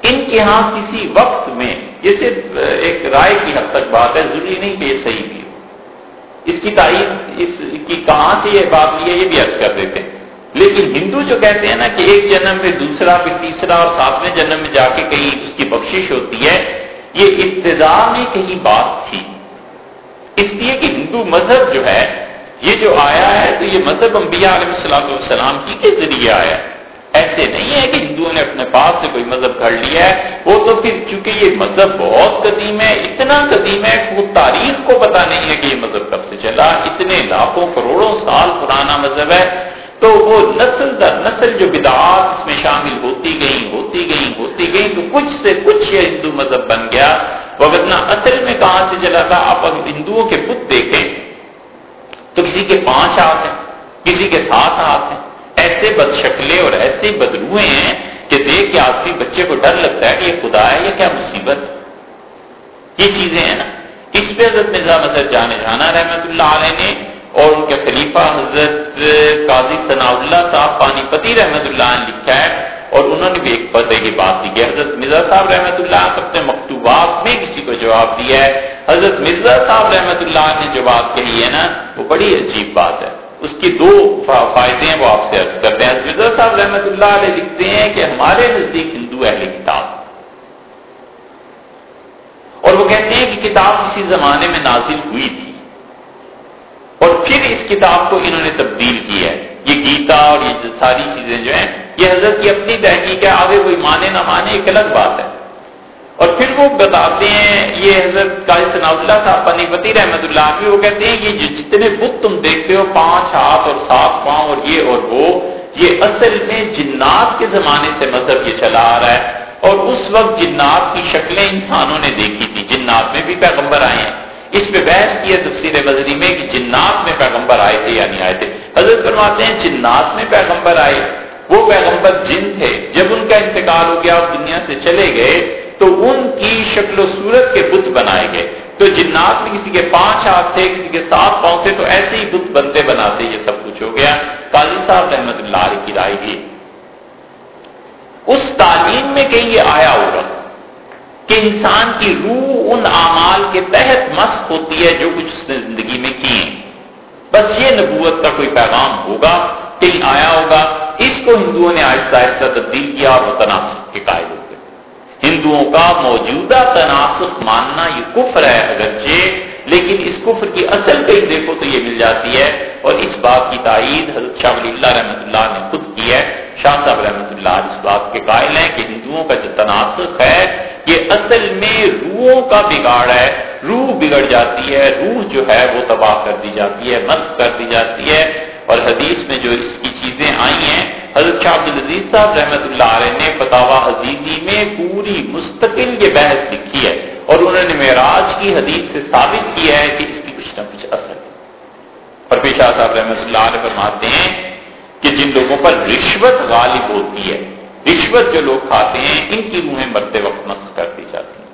ان کے ہاں کسی وقت میں یہ صرف ایک رائے کی حد تک بات ہے، ضروری نہیں کہ یہ صحیح بھی ہو۔ اس کی تعریف اس کی کہاں سے یہ بات لی ہے، یہ بھی عرض کر دیتے ہیں۔ لیکن ہندو جو کہتے ہیں نا کہ ایک جنم میں دوسرا پھر تیسرا اور ساتویں جنم میں جا کے کہیں اس کی بخشش ہوتی ہے، یہ ابتدا میں کہیں بات تھی۔ اس لیے کہ ہندو مذہب جو ہے، یہ جو آیا ہے، تو یہ مذہب انبیاء علیہ السلام والسلام کی کے ذریعے آیا ہے۔ ایسے نہیں ہے کہ ہندوؤں نے اپنے پاس سے کوئی مذہب گھڑ لیا ہے۔ وہ تو پھر چونکہ یہ مذہب بہت قدیم ہے، اتنا قدیم ہے کہ وہ تاریخ کو پتا نہیں ہے کہ یہ مذہب کب سے چلا۔ اتنے لاکھوں کروڑوں سال پرانا مذہب ہے۔ تو وہ نسل در نسل جو بدعات اس میں شامل ہوتی گئی ہوتی گئی ہوتی گئی تو کچھ سے کچھ یہ ہندو مذہب بن گیا۔ وہ وغیرہ اصل میں کہاں سے چلا تھا آپ ہندوؤں کے بت دیکھیں۔ تو کسی کے پانچ ہاتھ ہیں، کسی کے سات ہاتھ ہیں۔ ایسے بد شکلے اور ایسے بدروئے ہیں کہ دیکھ کے آدمی بچے کو ڈر لگتا ہے کہ یہ خدا ہے یا کیا مصیبت یہ چیزیں ہیں نا۔ اس پہ حضرت مرزا مسد جانے جانا رحمت اللہ علیہ نے اور ان کے خلیفہ حضرت قاضی ثناء اللہ صاحب پانی پتی رحمت اللہ نے لکھا ہے اور انہوں نے بھی ایک پتے کی بات کی۔ حضرت مرزا صاحب رحمت اللہ سب اپنے مکتوبات میں کسی کو جواب دیا ہے۔ حضرت مرزا صاحب رحمت اللہ نے جو بات کہی ہے نا، وہ بڑی عجیب بات ہے۔ اس کی دو فائدے ہیں وہ آپ سے عرض کرتے ہیں۔ مرزا صاحب رحمت اللہ علیہ لکھتے ہیں کہ ہمارے نزدیک ہندو اہل کتاب اور وہ کہتے ہیں کہ کتاب کسی زمانے میں نازل ہوئی تھی۔ اور پھر اس کتاب کو انہوں نے تبدیل کیا ہے۔ یہ گیتا اور یہ ساری چیزیں جو ہیں، یہ حضرت کی اپنی تحقیق ہے، آگے کوئی مانے نہ مانے، ایک الگ بات ہے۔ اور پھر وہ بتاتے ہیں، یہ حضرت قاضی ثناء اللہ صاحب، پنی پتی رحمت اللہ بھی وہ کہتے ہیں کہ جتنے بت تم دیکھتے ہو، پانچ ہاتھ اور سات پاؤں اور یہ اور وہ، یہ اصل میں جنات کے زمانے سے مذہب یہ چلا آ رہا ہے۔ اور اس وقت جنات کی شکلیں انسانوں نے دیکھی تھی۔ جنات میں بھی پیغمبر آئے ہیں۔ اس پہ بحث کی ہے تفصیل بدری میں کہ جنات میں پیغمبر آئے تھے یا نہیں آئے تھے۔ حضرت فرماتے ہیں، جنات میں پیغمبر آئے۔ وہ پیغمبر جن تھے۔ جب ان کا انتقال ہو گیا اور دنیا سے چلے گئے تو ان کی شکل و صورت کے بت بنائے گئے۔ تو جنات میں کسی کے پانچ ہاتھ تھے، کسی کے سات پاؤں تھے، تو ایسے ہی بت بنتے بناتے یہ سب کچھ ہو گیا۔ قاضی صاحب رحمت اللہ علیہ کی رائے کی اس تعلیم میں کہیں یہ آیا ہوگا کہ انسان کی روح ان اعمال کے تحت مست ہوتی ہے جو کچھ اس نے زندگی میں کیے بس یہ نبوت کا کوئی پیغام ہوگا، کہیں آیا ہوگا۔ اس کو ہندوؤں نے آہستہ آہستہ تبدیل کیا اور وہ تناسب کے قائد ہو ہندوؤں کا موجودہ تناسب ماننا یہ کفر ہے اگرچہ، لیکن اس کفر کی اصل کہیں دیکھو تو یہ مل جاتی ہے۔ اور اس بات کی تائید حضرت شاہ ولی اللہ رحمۃ اللہ نے خود کی ہے۔ شاہ صاحب رحمۃ اللہ اس بات کے قائل ہیں کہ ہندوؤں کا جو تناسب ہے، یہ اصل میں روحوں کا بگاڑ ہے۔ روح بگڑ جاتی ہے، روح جو ہے وہ تباہ کر دی جاتی ہے، مست کر دی جاتی ہے۔ اور حدیث میں جو اس کی چیزیں آئی ہیں، حضرت شاہ عبد العزیز صاحب رحمۃ اللہ علیہ نے فتح حزیزی میں پوری مستقل یہ بحث لکھی ہے اور انہوں نے معراج کی حدیث سے ثابت کیا ہے کہ اس کی کچھ نہ کچھ اثر ہے۔ اور پیشہ صاحب رحمۃ اللہ علیہ فرماتے ہیں کہ جن لوگوں پر رشوت غالب ہوتی ہے، رشوت جو لوگ کھاتے ہیں، ان کی روحیں مرتے وقت مست کر دی جاتی ہیں۔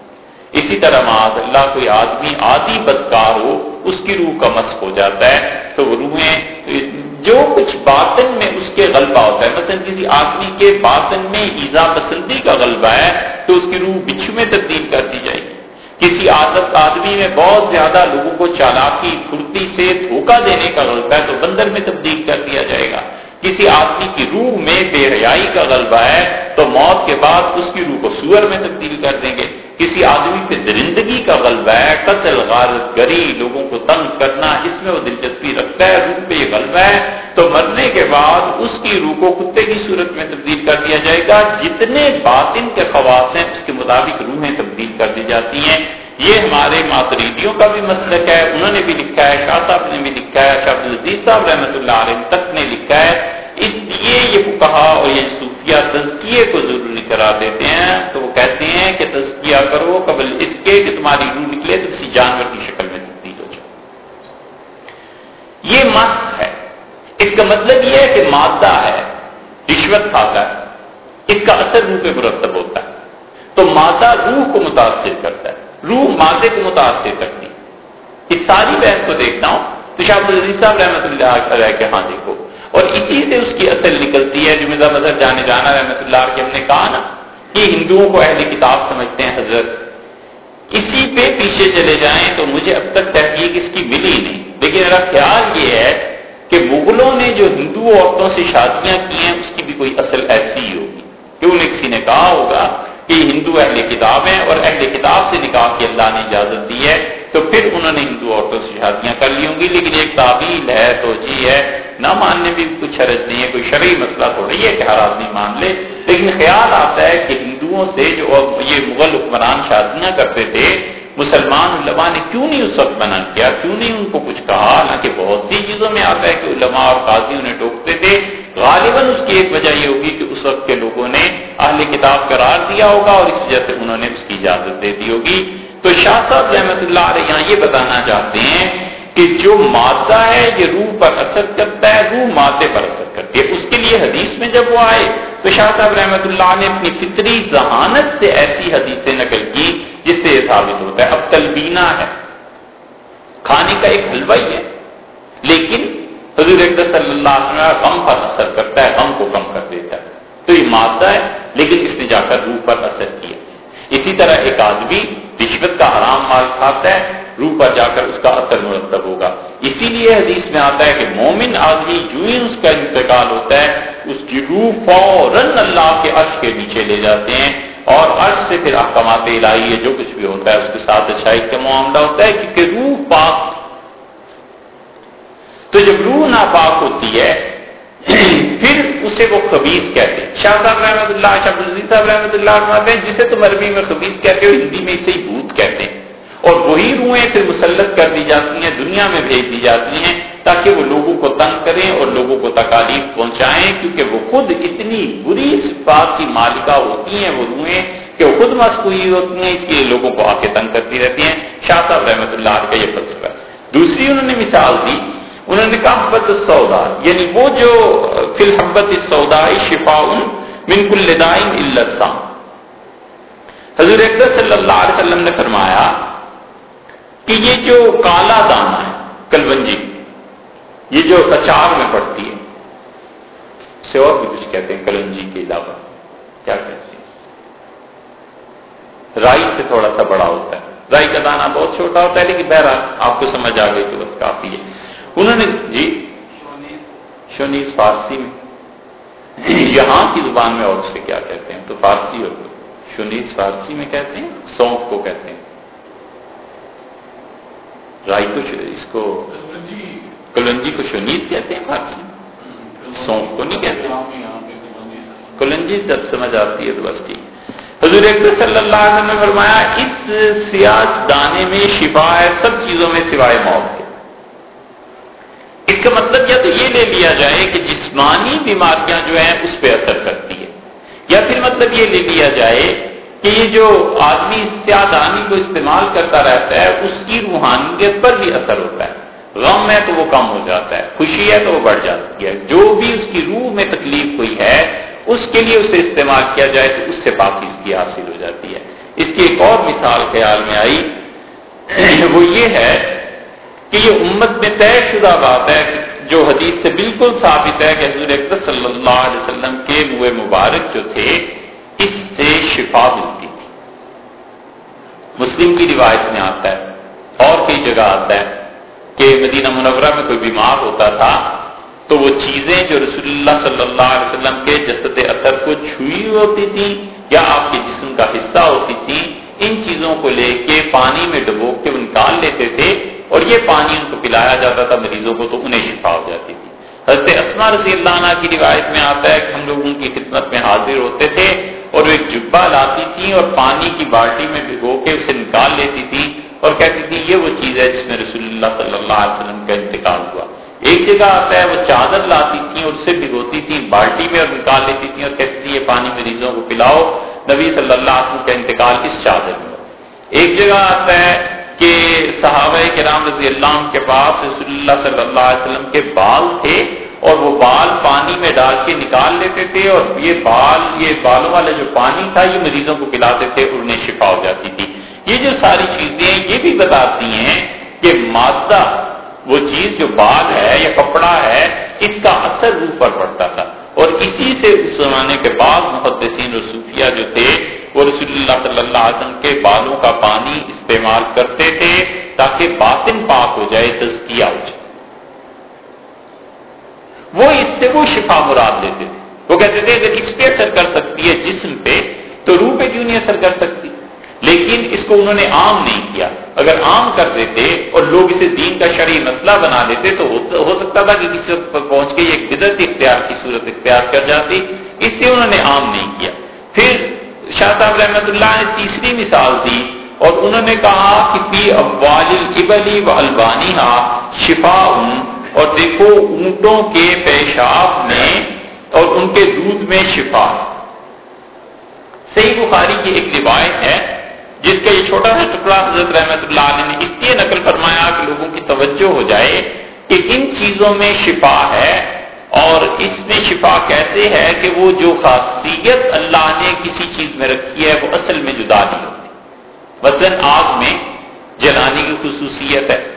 اسی طرح معاذ، اللہ کوئی آدمی آدھی بدکار ہو، اس کی روح کا مسق ہو جاتا ہے۔ مثلا کسی آدمی کے باطن میں ایزا پسندی کا غلبہ ہے، تو اس کی روح بچھو میں تبدیل کر دی جائے گی۔ کسی عادت آدمی میں بہت زیادہ لوگوں کو چالاکی، پھرتی سے دھوکہ دینے کا غلبہ ہے، تو بندر میں تبدیل کر دیا جائے گا۔ کسی آدمی کی روح میں بے حیائی کا غلبہ ہے تو موت کے بعد اس کی روح کو سور میں تبدیل کر دیں گے۔ کسی آدمی پہ درندگی کا غلبہ ہے، قتل، غارت گری، لوگوں کو تنگ کرنا، اس میں وہ دلچسپی رکھتا ہے، روح پہ یہ غلبہ ہے، تو مرنے کے بعد اس کی روح کو کتے کی صورت میں تبدیل کر دیا جائے گا۔ جتنے باطن کے خواص ہیں، اس کے مطابق روحیں تبدیل کر دی جاتی ہیں۔ یہ ہمارے ماتریدیوں کا بھی مسلک ہے، انہوں نے بھی لکھا ہے، شاہ صاحب نے بھی لکھا ہے، شاہ العزیز صاحب رحمۃ اللہ علیہ تک نے لکھا ہے۔ اس لیے یہ کہا اور یہ صوفیہ تزکیے کو ضروری کرا دیتے ہیں۔ تو وہ کہتے ہیں کہ تزکیہ کرو قبل اس کے کہ تمہاری روح نکلے تو کسی جانور کی شکل میں تبدیل ہو جائے۔ یہ مست ہے۔ اس کا مطلب یہ ہے کہ مادہ ہے، رشوت کھاتا ہے۔ اس کا اثر روح پہ مرتب ہوتا ہے۔ تو مادہ روح کو متاثر کرتا ہے۔ روح مادے کو متاثر کرتی۔ اس ساری بحث کو دیکھتا ہوں تو شاہ العزیز صاحب رحمۃ اللہ کر کہ ہاں دیکھو۔ اور اسی سے اس کی اصل نکلتی ہے جو مرزا مظہر جانے جانا رحمۃ اللہ کہ ہم نے کہا نا کہ ہندوؤں کو اہل کتاب سمجھتے ہیں حضرت۔ اسی پہ پیچھے چلے جائیں تو مجھے اب تک تحقیق اس کی ملی نہیں۔ لیکن میرا خیال یہ ہے کہ مغلوں نے جو ہندو عورتوں سے شادیاں کی ہیں، اس کی بھی کوئی اصل ایسی ہی ہوگی۔ کیوں نے کسی نے کہا ہوگا کہ ہندو اہل کتاب ہیں اور اہل کتاب سے نکاح کی اللہ نے اجازت دی ہے، تو پھر انہوں نے ہندو عورتوں سے شادیاں کر لی ہوں گی۔ لیکن ایک تعبیل ہے توجہ ہے، نہ ماننے بھی کچھ حرج نہیں ہے، کوئی شرعی مسئلہ تھوڑی ہے کہ ہر آدمی مان لے۔ لیکن خیال آتا ہے کہ ہندوؤں سے جو یہ مغل حکمران شادیاں کرتے تھے، مسلمان علماء نے کیوں نہیں اس وقت منع کیا؟ کیوں نہیں ان کو کچھ کہا؟ حالانکہ بہت سی چیزوں میں آتا ہے کہ علماء اور قاضی انہیں ٹوکتے تھے غالباً اس کی ایک وجہ یہ ہوگی کہ اس وقت کے لوگوں نے اہل کتاب قرار دیا ہوگا اور اس وجہ سے انہوں نے اس کی اجازت دے دی ہوگی۔ تو شاہ صاحب رحمت اللہ علیہ یہاں یہ بتانا چاہتے ہیں کہ جو مادہ ہے یہ روح پر اثر کرتا ہے، روح مادے پر اثر کرتی ہے۔ اس کے لیے حدیث میں جب وہ آئے تو شاہ صاحب رحمت اللہ نے اپنی فطری ذہانت سے ایسی حدیثیں نقل کی جس سے یہ ثابت ہوتا ہے۔ اب تلبینہ ہے، کھانے کا ایک حلوہ ہی ہے، لیکن حضور صلی اللہ علیہ وسلم غم پر اثر کرتا ہے، غم کو کم کر دیتا ہے۔ تو یہ مادہ ہے، لیکن اس نے جا کر روح پر اثر کیا۔ اسی طرح ایک آدمی رشوت کا حرام مال کھاتا ہے، روح پر جا کر اس کا اثر مرتب ہوگا۔ اسی لیے حدیث میں آتا ہے کہ مومن آدمی جو ہی اس کا انتقال ہوتا ہے، اس کی روح فوراً اللہ کے عرش کے نیچے لے جاتے ہیں اور عرش سے پھر احکامات الہی ہے، جو کچھ بھی ہوتا ہے، اس کے ساتھ اچھائی کا معاملہ ہوتا ہے کیونکہ روح پاک تو جب روح ناپاک ہوتی ہے، <clears throat> پھر اسے وہ خبیز کہتے ہیں۔ شاہ صاحب رحمۃ اللہ، شاہ صاحب رحمۃ اللہ فرماتے ہیں، جسے تم عربی میں خبیز کہتے ہو، ہندی میں اسے ہی بھوت کہتے ہیں۔ اور وہی روحیں پھر مسلط کر دی جاتی ہیں، دنیا میں بھیج دی جاتی ہیں، تاکہ وہ لوگوں کو تنگ کریں اور لوگوں کو تکالیف پہنچائیں، کیونکہ وہ خود اتنی بری صفات کی مالکہ ہوتی ہیں، وہ روحیں کہ وہ خود مصنوعی ہوتی ہیں، اس لیے لوگوں کو آ کے تنگ کرتی رہتی ہیں۔ شاہ صاحب رحمۃ اللہ کا یہ فلسفہ۔ دوسری انہوں نے مثال دی انہوں نے کہا حبت سودا یعنی وہ جو فی الحبت سودا شفا من کل السام حضور اکبر صلی اللہ علیہ وسلم نے فرمایا کہ یہ جو کالا دانا ہے، کلونجی، یہ جو اچار میں پڑتی ہے، اسے اور بھی کچھ کہتے ہیں کلنجی کے علاوہ۔ کیا کہتے ہیں؟ رائی سے تھوڑا سا بڑا ہوتا ہے۔ رائی کا دانا بہت چھوٹا ہوتا ہے، لیکن بہرحال آپ کو سمجھ آ گئی تو بس کافی ہے۔ انہوں نے جی؟ شونیس فارسی میں۔ یہاں کی زبان میں اور سے کیا کہتے ہیں؟ تو فارسی اور شونیس فارسی میں کہتے ہیں سونف کو کہتے ہیں۔ رائی کو اس کو کلنجی۔ کو شونیس کہتے ہیں فارسی سونف کو نہیں کہتے کلنجی جب سمجھ آتی ہے تو بس ٹھیک۔ حضور صلی اللہ علیہ وسلم نے فرمایا اس سیاہ دانے میں شفا ہے سب چیزوں میں سوائے موت کے۔ اس کا مطلب یا تو یہ لے لیا جائے کہ جسمانی بیماریاں جو ہیں اس پہ اثر کرتی ہے یا پھر مطلب یہ لے لیا جائے کہ یہ جو آدمی سیادانی کو استعمال کرتا رہتا ہے، اس کی روحانیت پر بھی اثر ہوتا ہے۔ غم ہے تو وہ کم ہو جاتا ہے، خوشی ہے تو وہ بڑھ جاتی ہے۔ جو بھی اس کی روح میں تکلیف ہوئی ہے، اس کے لیے اسے استعمال کیا جائے تو اس سے باقی کی حاصل ہو جاتی ہے۔ اس کی ایک اور مثال خیال میں آئی، وہ یہ ہے کہ یہ امت میں طے شدہ بات ہے جو حدیث سے بالکل ثابت ہے کہ حضور اکبر صلی اللہ علیہ وسلم کے منہ مبارک جو تھے، اس سے شفا ملتی تھی۔ مسلم کی روایت میں آتا ہے، اور کئی جگہ آتا ہے کہ مدینہ منورہ میں کوئی بیمار ہوتا تھا، تو وہ چیزیں جو رسول اللہ صلی اللہ علیہ وسلم کے جسد اثر کو چھوئی ہوتی تھی یا آپ کے جسم کا حصہ ہوتی تھی ان چیزوں کو لے کے پانی میں ڈبو کے نکال لیتے تھے اور یہ پانی ان کو پلایا جاتا تھا، مریضوں کو تو انہیں شفا ہو جاتی تھی۔ حضرت اسما رضی اللہ عنہ کی روایت میں آتا ہے کہ ہم لوگ ان کی خدمت میں حاضر ہوتے تھے اور وہ ایک جبا لاتی تھی اور پانی کی بالٹی میں بھگو کے اسے نکال لیتی تھی اور کہتی تھی، یہ وہ چیز ہے جس میں رسول اللہ صلی اللہ علیہ وسلم کا انتقال ہوا۔ ایک جگہ آتا ہے، وہ چادر لاتی تھی اور اسے بھگوتی تھی بالٹی میں اور نکال لیتی تھی اور کہتی تھی، یہ پانی مریضوں کو پلاؤ۔ نبی صلی اللہ علیہ وسلم کا انتقال اس چادر میں ایک جگہ آتا ہے کہ صحابہ کرام رضی اللہ عنہ کے پاس رسول اللہ صلی اللہ علیہ وسلم کے بال تھے اور وہ بال پانی میں ڈال کے نکال لیتے تھے اور یہ بال، یہ بالوں والا جو پانی تھا، یہ مریضوں کو پلاتے تھے اور انہیں شفا ہو جاتی تھی۔ یہ جو ساری چیزیں یہ بھی بتاتی ہیں کہ مادہ، وہ چیز جو بال ہے یا کپڑا ہے، اس کا اثر روح پر پڑتا تھا۔ اور اسی سے اس زمانے کے بعد محدثین اور صوفیہ جو تھے، وہ رسول اللہ صلی اللہ علیہ وسلم کے بالوں کا پانی استعمال کرتے تھے تاکہ باطن پاک ہو جائے، تزکیہ ہو جائے۔ وہ اس سے وہ شفا مراد دیتے تھے۔ وہ کہتے تھے اگر اس پہ اثر کر سکتی ہے جسم پہ تو روح پہ کیوں نہیں اثر کر سکتی؟ لیکن اس کو انہوں نے عام نہیں کیا۔ اگر عام کر دیتے اور لوگ اسے دین کا شرعی مسئلہ بنا دیتے تو ہو سکتا تھا کہ کسی پر پہنچ کے ایک بدرت اختیار کی صورت اختیار کر جاتی۔ اس سے انہوں نے عام نہیں کیا۔ پھر شاہ صاحب رحمت اللہ نے تیسری مثال دی اور انہوں نے کہا کہ پی ابوال ابلی و البانی شفا اور دیکھو اونٹوں کے پیشاب میں اور ان کے دودھ میں شفا۔ صحیح بخاری کی ایک روایت ہے۔ جس کا یہ چھوٹا سا ٹکڑا حضرت رحمت اللہ علیہ نے اس لیے نقل فرمایا کہ لوگوں کی توجہ ہو جائے کہ ان چیزوں میں شفا ہے اور اس میں شفا کیسے ہے کہ وہ جو خاصیت اللہ نے کسی چیز میں رکھی ہے وہ اصل میں جدا نہیں ہوتی۔ مثلاً آگ میں جلانے کی خصوصیت ہے۔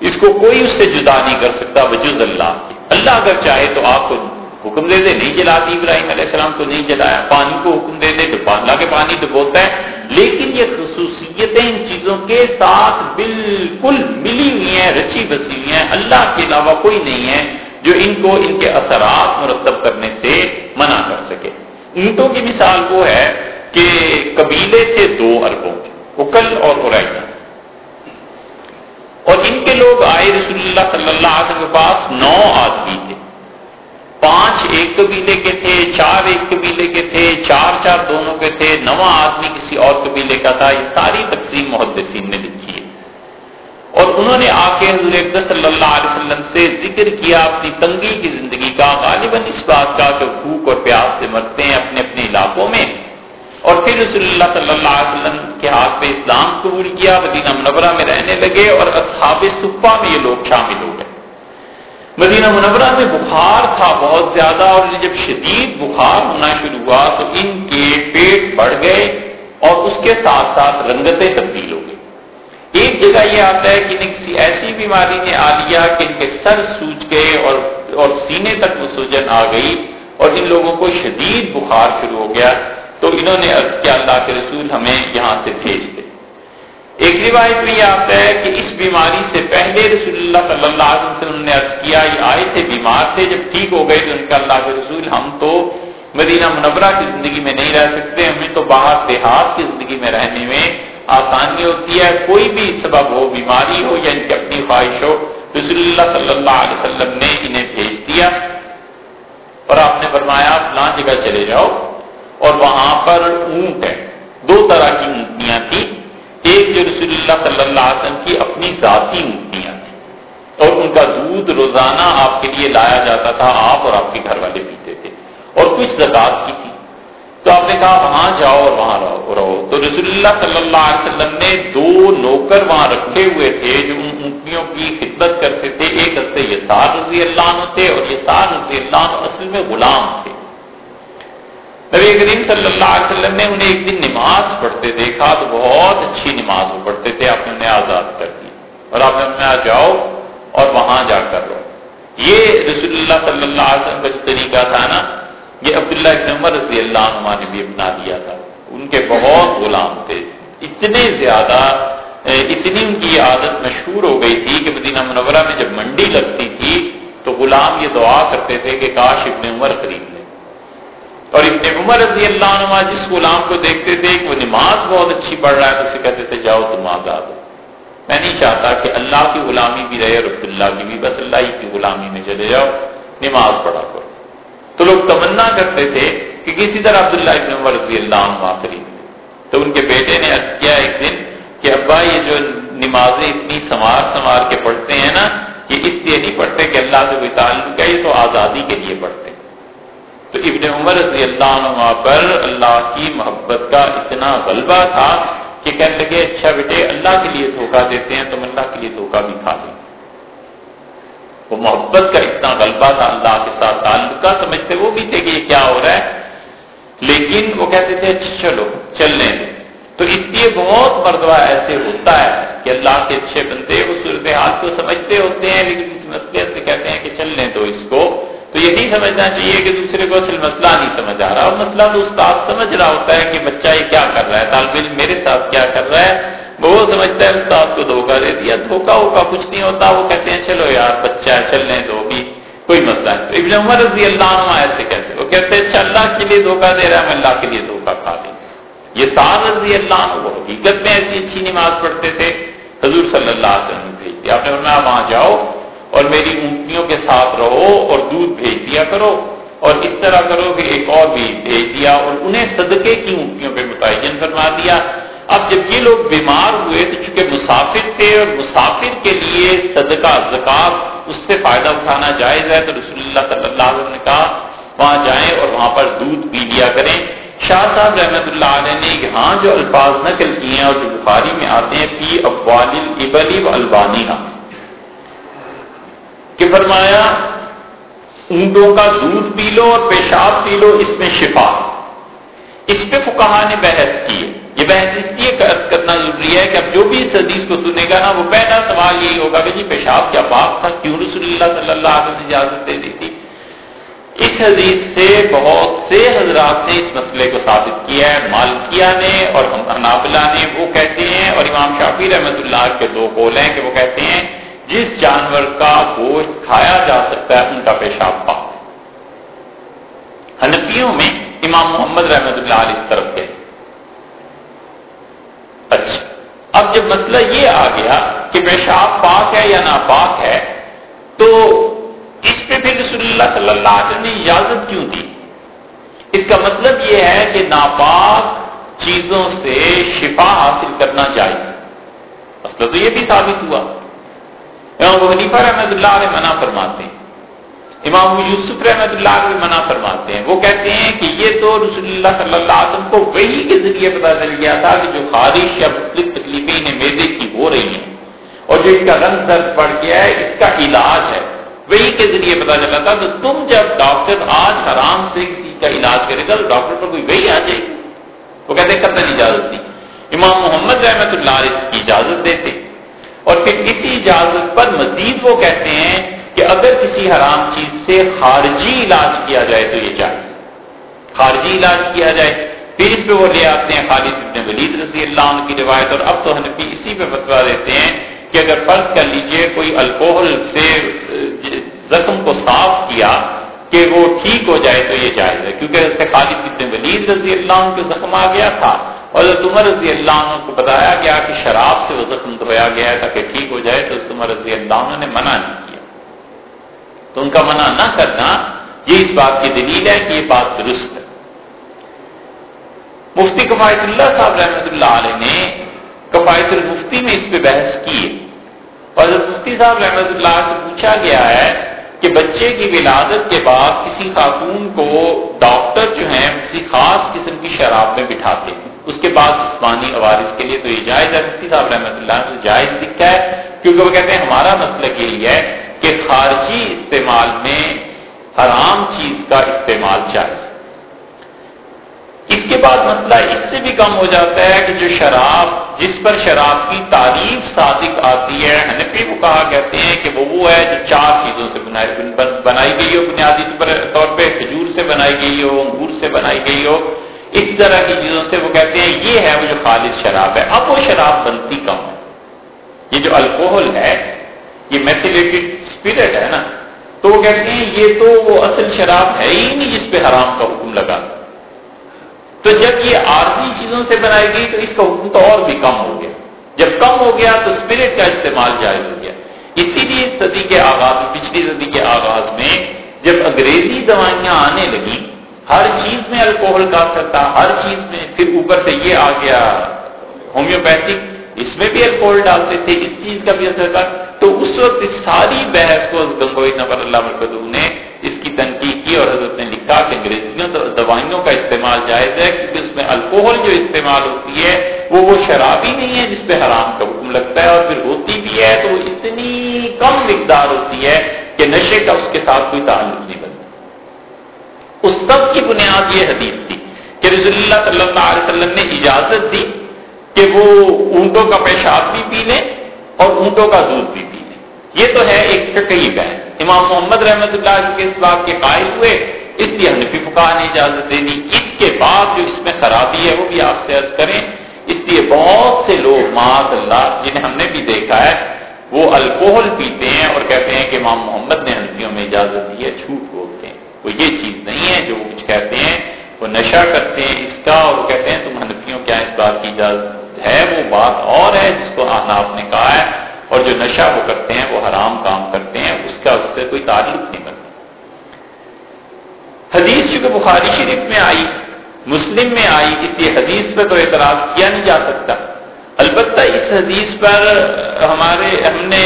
اس کو کوئی اس سے جدا نہیں کر سکتا، وجود اللہ اللہ اگر چاہے تو آپ کو حکم دے دے، نہیں جلاتی ابراہیم علیہ السلام کو نہیں جلایا، پانی کو حکم دے دے تو اللہ کے پانی تو بولتا ہے۔ لیکن یہ خصوصیتیں ان چیزوں کے ساتھ بالکل ملی ہوئی ہیں، رچی بسی ہوئی ہیں، اللہ کے علاوہ کوئی نہیں ہے جو ان کو ان کے اثرات مرتب کرنے سے منع کر سکے۔ اونٹوں کی مثال وہ ہے کہ قبیلے تھے دو اربوں کے، اکل اور ارائنا اور ان کے لوگ آئے رسول اللہ صلی اللہ علیہ وسلم کے پاس نو آدمی تھے۔ پانچ ایک قبیلے کے تھے، چار ایک قبیلے کے تھے، چار چار دونوں کے تھے، نواں آدمی کسی اور قبیلے کا تھا، یہ ساری تقسیم محدثین نے لکھی ہے۔ اور انہوں نے آ کے حضور صلی اللہ علیہ وسلم سے ذکر کیا اپنی تنگی کی زندگی کا، غالباً اس بات کا کہ بھوک اور پیاس سے مرتے ہیں اپنے اپنے علاقوں میں۔ اور پھر رسول اللہ صلی اللہ علیہ وسلم کے ہاتھ پہ اسلام قبول کیا، مدینہ منورہ میں رہنے لگے اور اصحاب صفا میں یہ لوگ شامل ہو گئے۔ مدینہ منورہ میں بخار تھا بہت زیادہ اور جب شدید بخار ہونا شروع ہوا تو ان کے پیٹ بڑھ گئے اور اس کے ساتھ ساتھ رنگتیں تبدیل ہو گئی ایک جگہ یہ آتا ہے کہ انہیں کسی ایسی بیماری نے آ لیا کہ ان کے سر سوج گئے اور اور سینے تک وہ سوجن آ گئی اور ان لوگوں کو شدید بخار شروع ہو گیا۔ تو انہوں نے عرض کیا، اللہ کے رسول ہمیں یہاں سے بھیج دے ایک روایت میں یہ آتا ہے کہ اس بیماری سے پہلے رسول اللہ صلی اللہ علیہ وسلم نے عرض کیا، یہ آئے تھے بیمار تھے، جب ٹھیک ہو گئے تو ان کا اللہ کے رسول ہم تو مدینہ منورہ کی زندگی میں نہیں رہ سکتے، ہمیں تو باہر دیہات کی زندگی میں رہنے میں آسانی ہوتی ہے، کوئی بھی سبب ہو، بیماری ہو یا ان کی اپنی خواہش ہو، رسول اللہ صلی اللہ علیہ وسلم نے انہیں بھیج دیا اور آپ نے فرمایا، فلاں جگہ چلے جاؤ اور وہاں پر اونٹ ہے۔ دو طرح کی اونٹیاں تھیں۔ ایک جو رسول اللہ صلی اللہ علیہ وسلم کی اپنی ذاتی مکتیاں تھیں اور ان کا دودھ روزانہ آپ کے لیے لایا جاتا تھا، آپ اور آپ کے گھر والے پیتے تھے اور کچھ زکات کی تھی۔ تو آپ نے کہا، وہاں جاؤ اور وہاں رہو تو رسول اللہ صلی اللہ علیہ وسلم نے دو نوکر وہاں رکھے ہوئے تھے جو ان اونٹیوں کی خدمت کرتے تھے۔ ایک ہفتے یہ سار رضی اللہ عنہ تھے اور یہ سار رضی اللہ عنہ اصل میں غلام تھے۔ نبی کریم صلی اللہ علیہ وسلم نے انہیں ایک دن نماز پڑھتے دیکھا تو بہت اچھی نماز وہ پڑھتے تھے، آپ نے انہیں آزاد کر دی۔ اور آپ نے جاؤ اور وہاں جا کر رہو۔ یہ رسول اللہ صلی اللہ علیہ وسلم کا جو طریقہ تھا نا، یہ عبداللہ ابن عمر رضی اللہ عنہ نے بھی اپنا دیا تھا۔ ان کے بہت غلام تھے۔ اتنے زیادہ، اتنی ان کی عادت مشہور ہو گئی تھی کہ مدینہ منورہ میں جب منڈی لگتی تھی تو غلام یہ دعا کرتے تھے کہ کاش ابن عمر خرید لے۔ اور ابن عمر رضی اللہ عنہ جس غلام کو دیکھتے تھے کہ وہ نماز بہت اچھی پڑھ رہا ہے، تو اسے کہتے تھے، جاؤ تم آزاد ہو۔ میں نہیں چاہتا کہ اللہ کی غلامی بھی رہے اور عبد اللہ کی بھی، بس اللہ کی غلامی میں چلے جاؤ، نماز پڑھا کرو۔ تو لوگ تمنا کرتے تھے کہ کسی طرح عبداللہ ابن عمر رضی اللہ عنہ آخری تو ان کے بیٹے نے عرض کیا ایک دن کہ ابا، یہ جو نمازیں اتنی سنوار سنوار کے پڑھتے ہیں نا، یہ اس لیے نہیں پڑھتے کہ اللہ سے کوئی تعلق ہے، یہ تو آزادی کے لیے پڑھتے تو ابن عمر رضی اللہ عنہ پر اللہ کی محبت کا اتنا غلبہ تھا کہ کہنے لگے اچھا بیٹے، اللہ کے لیے دھوکہ دیتے ہیں، تم اللہ کے لیے دھوکہ بھی کھا لیں وہ محبت کا اتنا غلبہ تھا، اللہ کے ساتھ تعلق کا سمجھتے وہ بھی تھے کہ یہ کیا ہو رہا ہے۔ لیکن وہ کہتے تھے اچھا چلو، چل لیں۔ تو اس لیے بہت مرتبہ ایسے ہوتا ہے کہ اللہ کے اچھے بندے وہ صورتحال کو سمجھتے ہوتے ہیں، لیکن اس مسئلے سے کہتے ہیں کہ چل لیں تو اس کو۔ تو یہ نہیں سمجھنا چاہیے کہ دوسرے کو اصل مسئلہ نہیں سمجھ آ رہا۔ اور مسئلہ تو استاد سمجھ رہا ہوتا ہے کہ بچہ یہ کیا کر رہا ہے۔ طالب علم میرے ساتھ کیا کر رہا ہے؟ وہ سمجھتا ہے، استاد کو دھوکہ دے دیا۔ دھوکہ ووکا کچھ نہیں ہوتا، وہ کہتے ہیں، چلو یار بچہ ہے، چل دو بھی کوئی مسئلہ نہیں۔ ابن عمر رضی اللہ عنہ ایسے کہتے وہ کہتے ہیں اچھا اللہ کے لیے دھوکہ دے رہا ہے، میں اللہ کے لیے دھوکہ کھا دیں یہ سعد رضی اللہ عنہ وہ حقیقت میں ایسی اچھی نماز پڑھتے تھے، حضور صلی اللہ علیہ وسلم بھیج دیا۔ آپ نے فرمایا، وہاں جاؤ اور میری اونٹیوں کے ساتھ رہو اور دودھ بھیج دیا کرو اور اس طرح کرو کہ ایک اور بھی بھیج دیا اور انہیں صدقے کی اونٹیوں پہ متعین فرما دیا۔ اب جب یہ لوگ بیمار ہوئے تو چونکہ مسافر تھے اور مسافر کے لیے صدقہ زکات اس سے فائدہ اٹھانا جائز ہے تو رسول اللہ صلی اللہ علیہ وسلم نے کہا، وہاں جائیں اور وہاں پر دودھ پی لیا کریں۔ شاہ صاحب رحمت اللہ علیہ نے یہاں جو الفاظ نقل کیے ہیں اور جو بخاری میں آتے ہیں، فی ابوال البلی و البانی کہ فرمایا، اونٹوں کا دودھ پی لو اور پیشاب پی لو، اس میں شفا۔ اس پہ فکہ نے بحث کی ہے۔ یہ بحث اس لیے کرنا ضروری ہے کہ اب جو بھی اس حدیث کو سنے گا نا، وہ پہلا سوال یہی ہوگا کہ جی پیشاب کیا پاک تھا؟ کیوں رسول اللہ صلی اللہ علیہ وسلم اجازت دے دی تھی؟ اس حدیث سے بہت سے حضرات نے اس مسئلے کو ثابت کیا ہے۔ مالکیہ نے اور نابلہ نے وہ کہتے ہیں اور امام شافی رحمت اللہ کے دو قول ہیں کہ وہ کہتے ہیں جس جانور کا گوشت کھایا جا سکتا ہے، ان کا پیشاب پاک حنفیوں میں امام محمد رحمت اللہ علیہ طرف کے اچھا اب جب مسئلہ یہ آ گیا کہ پیشاب پاک ہے یا ناپاک ہے، تو اس پہ پھر رسول اللہ صلی اللہ علیہ وسلم نے اجازت کیوں دی؟ اس کا مطلب یہ ہے کہ ناپاک چیزوں سے شفا حاصل کرنا چاہیے۔ مسئلہ تو یہ بھی ثابت ہوا۔ امام حنیفہ رحمۃ اللہ علیہ منع فرماتے ہیں۔ امام یوسف رحمۃ اللہ علیہ منع فرماتے ہیں۔ وہ کہتے ہیں کہ یہ تو رسول اللہ صلی اللہ علیہ وسلم کو وہی کے ذریعے پتا چل گیا تھا کہ جو خارش یا مختلف تکلیفیں میدے کی ہو رہی ہیں اور جو اس کا رنگ درد پڑ گیا ہے، اس کا علاج ہے۔ وہی کے ذریعے پتا چلا تھا تو تم جب ڈاکٹر آج حرام سے کسی کا علاج کرے گا تو ڈاکٹر پر کوئی وہی آ جائے گی۔ وہ کہتے ہیں قطر اجازت دی۔ امام محمد رحمت اللہ علیہ اس کی اجازت دیتے۔ اور پھر اسی اجازت پر مزید وہ کہتے ہیں کہ اگر کسی حرام چیز سے خارجی علاج کیا جائے تو یہ چاہیے۔ خارجی علاج کیا جائے۔ پھر اس پہ وہ لے آتے ہیں خالد ابن ولید رضی اللہ عنہ کی روایت اور اب تو حنفی اسی پہ فتوا دیتے ہیں کہ اگر فرض کر لیجیے کوئی الکوہل سے زخم کو صاف کیا کہ وہ ٹھیک ہو جائے تو یہ جائز ہے۔ کیونکہ اس سے خالد کتنے ولید رضی اللہ عنہ کے زخم آ گیا تھا۔ اور عمر رضی اللہ عنہ کو بتایا گیا کہ شراب سے وہ زخم دھویا گیا ہے تاکہ ٹھیک ہو جائے، تو عمر رضی اللہ عنہ نے منع نہیں کیا۔ تو ان کا منع نہ کرنا یہ اس بات کی دلیل ہے کہ یہ بات درست ہے۔ مفتی کفایت اللہ صاحب رحمۃ اللہ علیہ نے کفایت المفتی میں اس پہ بحث کی اور مفتی صاحب رحمۃ اللہ سے پوچھا گیا ہے کہ بچے کی ولادت کے بعد کسی خاتون کو ڈاکٹر جو ہیں، کسی خاص قسم کی شراب میں بٹھاتے ہیں۔ اس کے بعد جسمانی عوارض کے لیے تو یہ جائز ہے۔ مفتی صاحب رحمۃ اللہ سے جائز دکھا ہے کیونکہ وہ کہتے ہیں ہمارا مسئلہ یہی ہے کہ خارجی استعمال میں حرام چیز کا استعمال جائز اس کے بعد مسئلہ اس سے بھی کم ہو جاتا ہے کہ جو شراب جس پر شراب کی تعریف صادق آتی ہے حنفی وہ کہا کہتے ہیں کہ وہ وہ ہے جو چار چیزوں سے بنائی, بنائی گئی ہو بنیادی طور پہ کھجور سے بنائی گئی ہو انگور سے بنائی گئی ہو۔ اس طرح کی چیزوں سے وہ کہتے ہیں، یہ ہے وہ جو خالص شراب ہے۔ اب وہ شراب بنتی کم ہے۔ یہ جو الکوہل ہے، یہ میتھلیٹڈ اسپرٹ ہے نا، تو وہ کہتے ہیں، یہ تو وہ اصل شراب ہے ہی نہیں جس پہ حرام کا حکم لگا۔ تو جب یہ عارضی چیزوں سے بنائی گئی تو اس کا حکم تو اور بھی کم ہو گیا۔ جب کم ہو گیا تو اسپرٹ کا استعمال جائز ہو گیا۔ اسی لیے صدی کے آغاز، پچھلی صدی کے آغاز میں جب انگریزی دوائیاں آنے لگی ہر چیز میں الکوہل کا کرتا ہر چیز میں پھر اوپر سے یہ آ گیا۔ ہومیوپیتھک اس میں بھی الکوہل ڈالتے تھے اس چیز کا بھی اثر تھا تو اس وقت اس ساری بحث کو گنگوئی نبر اللہ مرکز نے اس کی تنقید کی اور حضرت نے لکھا کہ انگریزیوں دوائیوں کا استعمال جائز ہے، کیونکہ اس میں الکوہل جو استعمال ہوتی ہے، وہ وہ شراب ہی نہیں ہے جس پہ حرام کا حکم لگتا ہے اور پھر ہوتی بھی ہے تو وہ اتنی کم مقدار ہوتی ہے کہ نشے کا اس کے ساتھ کوئی تعلق نہیں بنتا۔ اس سب کی بنیاد یہ حدیث تھی کہ رضول اللہ صلی اللہ علیہ وسلم نے اجازت دی کہ وہ اونٹوں کا پیشاب بھی پی لیں اور اونٹوں کا دودھ بھی پی لیں۔ یہ تو ہے ایک فقہی بحث۔ امام محمد رحمت اللہ کے اس بات کے قائل ہوئے، اس لیے ہمیں فکا نے اجازت دے دی۔ اس کے بعد جو اس میں خرابی ہے، وہ بھی آپ سے عرض کریں، اس لیے بہت سے لوگ معاذ اللہ جنہیں ہم نے بھی دیکھا ہے، وہ الکوہل پیتے ہیں اور کہتے ہیں کہ امام محمد نے ہنسیوں میں اجازت دی ہے، جھوٹ۔ وہ یہ چیز نہیں ہے جو وہ کچھ کہتے ہیں، وہ نشہ کرتے ہیں، اس کا اور وہ کہتے ہیں، تم ہنفیوں کیا اس بات کی اجازت ہے؟ وہ بات اور ہے جس کو آپ نے کہا ہے، اور جو نشہ وہ کرتے ہیں، وہ حرام کام کرتے ہیں، اس کا اس سے کوئی تعلق نہیں بنتا۔ حدیث چونکہ بخاری شریف میں آئی، مسلم میں آئی، اس لیے حدیث پہ تو اعتراض کیا نہیں جا سکتا۔ البتہ اس حدیث پر ہمارے، ہم نے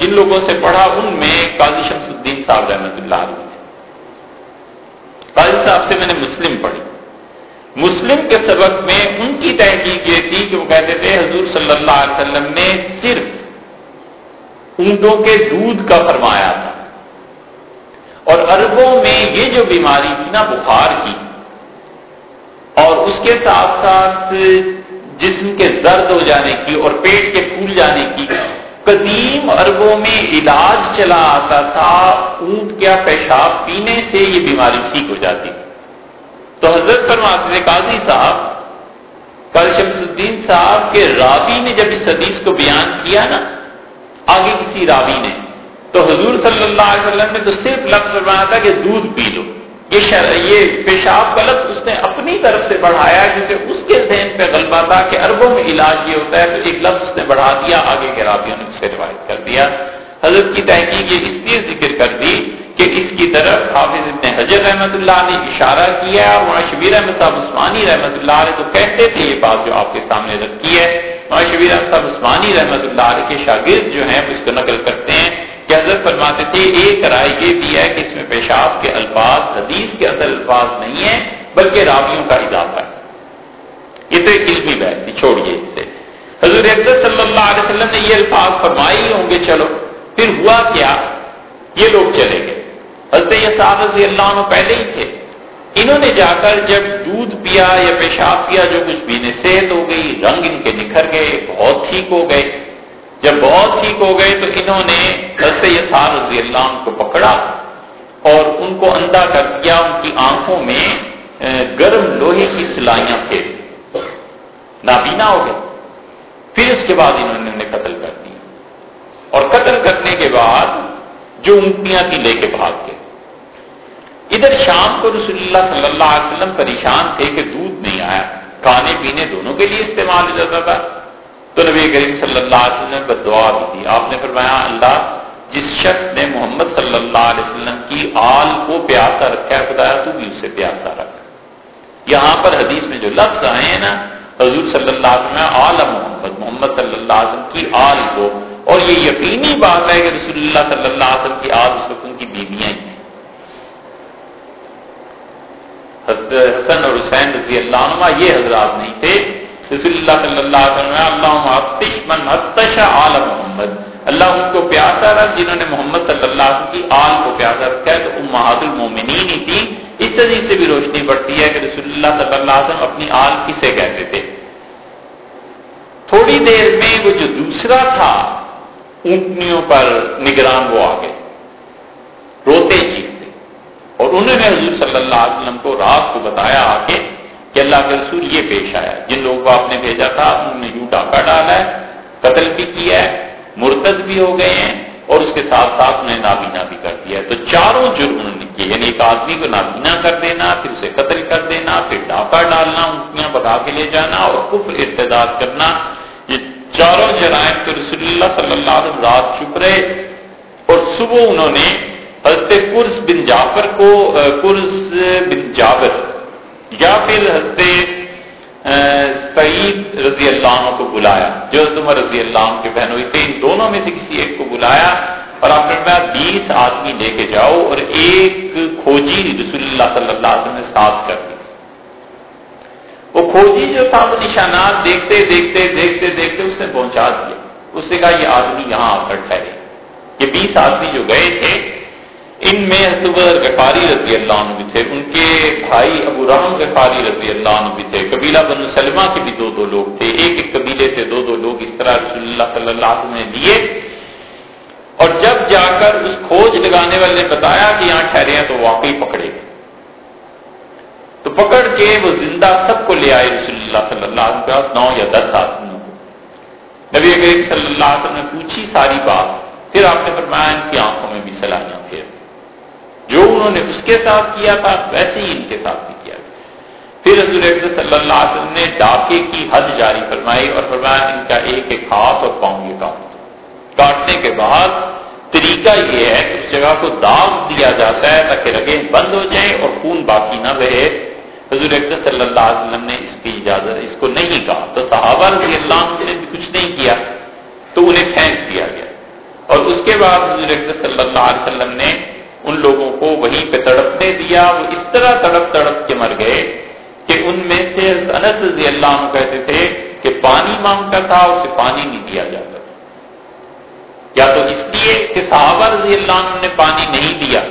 جن لوگوں سے پڑھا، ان میں قاضی شمس الدین صاحب رحمۃ اللہ علیہ۔ قاضی صاحب سے میں نے مسلم پڑھی۔ مسلم کے سبق میں ان کی تحقیق یہ تھی کہ وہ کہتے تھے، حضور صلی اللہ علیہ وسلم نے صرف اونٹوں کے دودھ کا فرمایا تھا۔ اور عربوں میں یہ جو بیماری تھی نا، بخار کی۔ اور اس کے ساتھ ساتھ جسم کے زرد ہو جانے کی اور پیٹ کے پھول جانے کی۔ قدیم عربوں میں علاج چلا آتا تھا، اونٹ کیا پیشاب پینے سے یہ بیماری ٹھیک ہو جاتی۔ تو حضرت فرماتے قاضی صاحب کل شمس الدین صاحب کے راوی نے جب اس حدیث کو بیان کیا نا، آگے کسی راوی نے، تو حضور صلی اللہ علیہ وسلم نے تو صرف لفظ فرمایا تھا کہ دودھ پی لو۔ یہ یہ پیشاب کا لفظ اس نے اپنی طرف سے بڑھایا کیونکہ اس کے ذہن پہ غلبہ تھا کہ اربوں میں علاج یہ ہوتا ہے، تو ایک لفظ اس نے بڑھا دیا، آگے کے رابطوں نے اسے روایت کر دیا۔ حضرت کی تحقیق یہ اس لیے ذکر کر دی کہ اس کی طرف حافظ ابن حجر رحمۃ اللہ نے اشارہ کیا اور شبیر احمد صاحب عثمانی رحمۃ اللہ علیہ تو کہتے تھے یہ بات جو آپ کے سامنے رکھی ہے۔ مولانا شبیر احمد صاحب عثمانی رحمۃ اللہ علیہ کے شاگرد جو ہیں اس کو نقل کرتے ہیں۔ کہ حضرت فرماتے تھے، ایک رائے یہ بھی ہے کہ اس میں پیشاب کے الفاظ، حدیث کے اصل الفاظ نہیں ہیں، بلکہ راویوں کا اضافہ ہے۔ یہ تو ایک علمی بحث تھی، چھوڑیے اس سے حضور صلی اللہ علیہ وسلم نے یہ الفاظ فرمائی ہوں گے، چلو۔ پھر ہوا کیا؟ یہ لوگ چلے گئے۔ حضرت یہ رضی اللہ عنہ پہلے ہی تھے۔ انہوں نے جا کر جب دودھ پیا یا پیشاب پیا، جو کچھ پینے صحت ہو گئی، رنگ ان کے نکھر گئے، بہت ٹھیک ہو گئے۔ جب بہت ٹھیک ہو گئے تو انہوں نے حضرت یسار رضی اللہ عنہ کو پکڑا اور ان کو اندھا کر دیا، ان کی آنکھوں میں گرم لوہے کی سلائیاں پھیر نابینا ہو گئے۔ پھر اس کے بعد انہوں نے انہیں قتل کر دیا۔ اور قتل کرنے کے بعد جو اونٹیاں تھی لے کے بھاگ گئے۔ ادھر شام کو رسول اللہ صلی اللہ علیہ وسلم پریشان تھے کہ دودھ نہیں آیا۔ کھانے پینے دونوں کے لیے استعمال ہو جاتا تھا۔ تو نبی کریم صلی اللہ علیہ وسلم نے دعا بھی دی۔ آپ نے فرمایا، اللہ جس شخص نے محمد صلی اللہ علیہ وسلم کی آل کو پیاسا رکھا ہے خدا تو بھی اسے پیاسا رکھ۔ یہاں پر حدیث میں جو لفظ آئے ہیں نا، حضور صلی اللہ علیہ وسلم آل محمد محمد صلی اللہ علیہ وسلم کی آل کو۔ اور یہ یقینی بات ہے کہ رسول اللہ صلی اللہ علیہ وسلم کی آل اس وقت ان کی بیویاں ہیں۔ حسن اور حسین رضی اللہ عنہ یہ حضرات نہیں تھے۔ رسول اللہ صلی اللہ علیہ وسلم اللہ من اتش آل محمد. اللہ ان کو پیاسا رکھ جنہوں نے محمد صلی اللہ علیہ وسلم کی آل کو پیاسا رکھا ہے، تو امہات المومنین ہی تھی اس طریقے سے بھی روشنی پڑتی ہے کہ رسول اللہ صلی اللہ علیہ وسلم اپنی آل کسے کہتے تھے؟ تھوڑی دیر میں وہ جو دوسرا تھا، اونٹنیوں پر نگران وہ آگے روتے چیختے۔ اور انہوں نے حضور صلی اللہ علیہ وسلم کو رات کو بتایا آ کے کہ اللہ کے رسول یہ پیش آیا۔ جن لوگوں کو آپ نے بھیجا تھا انہوں نے یوں ڈاکہ ڈالا ہے، قتل بھی کیا ہے، مرتد بھی ہو گئے ہیں اور اس کے ساتھ ساتھ انہیں نابینا بھی کر دیا ہے۔ تو چاروں جرم انہوں نے کیے یعنی ایک آدمی کو نابینا کر دینا، پھر اسے قتل کر دینا، پھر ڈاکہ ڈالنا انٹیاں بگا کے لے جانا اور کفر ارتداد کرنا۔ یہ چاروں جرائم تو رسول اللہ صلی اللہ علیہ وسلم رات چپ رہے۔ اور صبح انہوں نے حضرت قرض بن جعفر کو، قرض بن جابر یا پھر حضرت سعید رضی اللہ عنہ کو بلایا، جو عمر رضی اللہ عنہ کے بہن ہوئی تھے، ان دونوں میں سے کسی ایک کو بلایا اور آپ نے بیس آدمی لے کے جاؤ اور ایک کھوجی رسول اللہ صلی اللہ علیہ وسلم نے ساتھ کر دی۔ وہ کھوجی جو تھا، وہ نشانات دیکھتے دیکھتے دیکھتے دیکھتے اس نے پہنچا دیا۔ اس نے کہا یہ آدمی یہاں آ کر ٹھہرے۔ یہ بیس آدمی جو گئے تھے ان میں غفاری رضی اللہ عنہ بھی تھے، ان کے بھائی ابو رحم غفاری رضی اللہ عنہ بھی تھے۔ قبیلہ بن سلمہ کے بھی دو دو لوگ تھے، ایک ایک قبیلے سے دو دو لوگ اس طرح رسول اللہ صلی اللہ علیہ وسلم نے لیے۔ اور جب جا کر اس کھوج لگانے والے نے بتایا کہ یہاں ٹھہرے ہیں تو واقعی پکڑے۔ تو پکڑ کے وہ زندہ سب کو لے آئے رسول اللہ صلی اللہ علیہ وسلم نو یا دس آدمیوں کو۔ نبی کریم صلی اللہ علیہ وسلم نے پوچھی ساری بات، پھر آپ نے فرمایا ان کی آنکھوں میں بھی سلامیاں۔ پھر جو انہوں نے اس کے ساتھ کیا تھا، ویسے ہی ان کے ساتھ بھی کیا پھر حضور صلی اللہ علیہ وسلم نے ڈاکے کی حد جاری فرمائی اور فرمایا ان کا ایک ایک ہاتھ اور پاؤں یہ کاٹ کاٹنے کے بعد طریقہ یہ ہے کہ اس جگہ کو داغ دیا جاتا ہے تاکہ رگیں بند ہو جائیں اور خون باقی نہ رہے حضور صلی اللہ علیہ وسلم نے اس کی اجازت، اس کو نہیں کہا۔ تو صحابہ رضی اللہ عنہ نے بھی کچھ نہیں کیا، تو انہیں پھینک دیا گیا۔ اور اس کے بعد حضور صلی اللہ علیہ وسلم نے ان لوگوں کو وہیں پہ تڑپنے دیا، وہ اس طرح تڑپ تڑپ کے مر گئے کہ ان میں سے انس رضی اللہ عنہ کہتے تھے کہ پانی مانگتا تھا، اسے پانی نہیں دیا جاتا تھا۔ یا تو اس لیے کہ صحابہ رضی اللہ عنہ نے پانی نہیں دیا،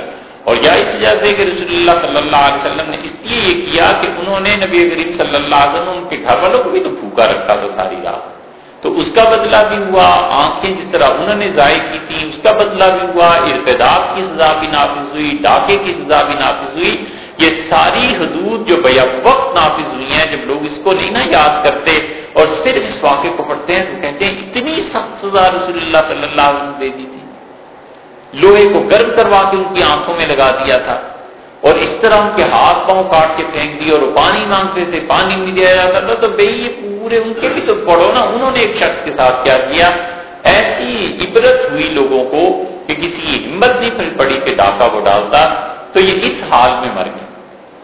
اور یا اس وجہ سے کہ رسول اللہ صلی اللہ علیہ وسلم نے اس لیے یہ کیا کہ انہوں نے نبی کریم صلی اللہ علیہ وسلم ان کے گھر والوں کو بھی تو بھوکا رکھا تھا ساری رات۔ تو اس کا بدلہ بھی ہوا، آنکھیں جس طرح انہوں نے ضائع کی تھی اس کا بدلہ بھی ہوا، ارتداد کی سزا بھی نافذ ہوئی، ڈاکے کی سزا بھی نافذ ہوئی۔ یہ ساری حدود جو بیا وقت نافذ ہوئی ہیں، جب لوگ اس کو نہیں نا یاد کرتے اور صرف اس واقعے کو پڑھتے ہیں تو کہتے ہیں، اتنی سخت سزا رسول اللہ صلی اللہ علیہ وسلم دے دی تھی۔ لوہے کو گرم کروا کے ان کی آنکھوں میں لگا دیا تھا۔ اور اس طرح ان کے ہاتھ پاؤں کاٹ کے پھینک دیے اور پانی مانگتے تھے، پانی نہیں دیا جاتا تھا۔ تو بھائی یہ پورے ان کے بھی تو پڑھو نا، انہوں نے ایک شخص کے ساتھ کیا کیا۔ ایسی عبرت ہوئی لوگوں کو کہ کسی ہمت نہیں پڑی کہ ڈاکہ وہ ڈالتا۔ تو یہ اس حال میں مر گیا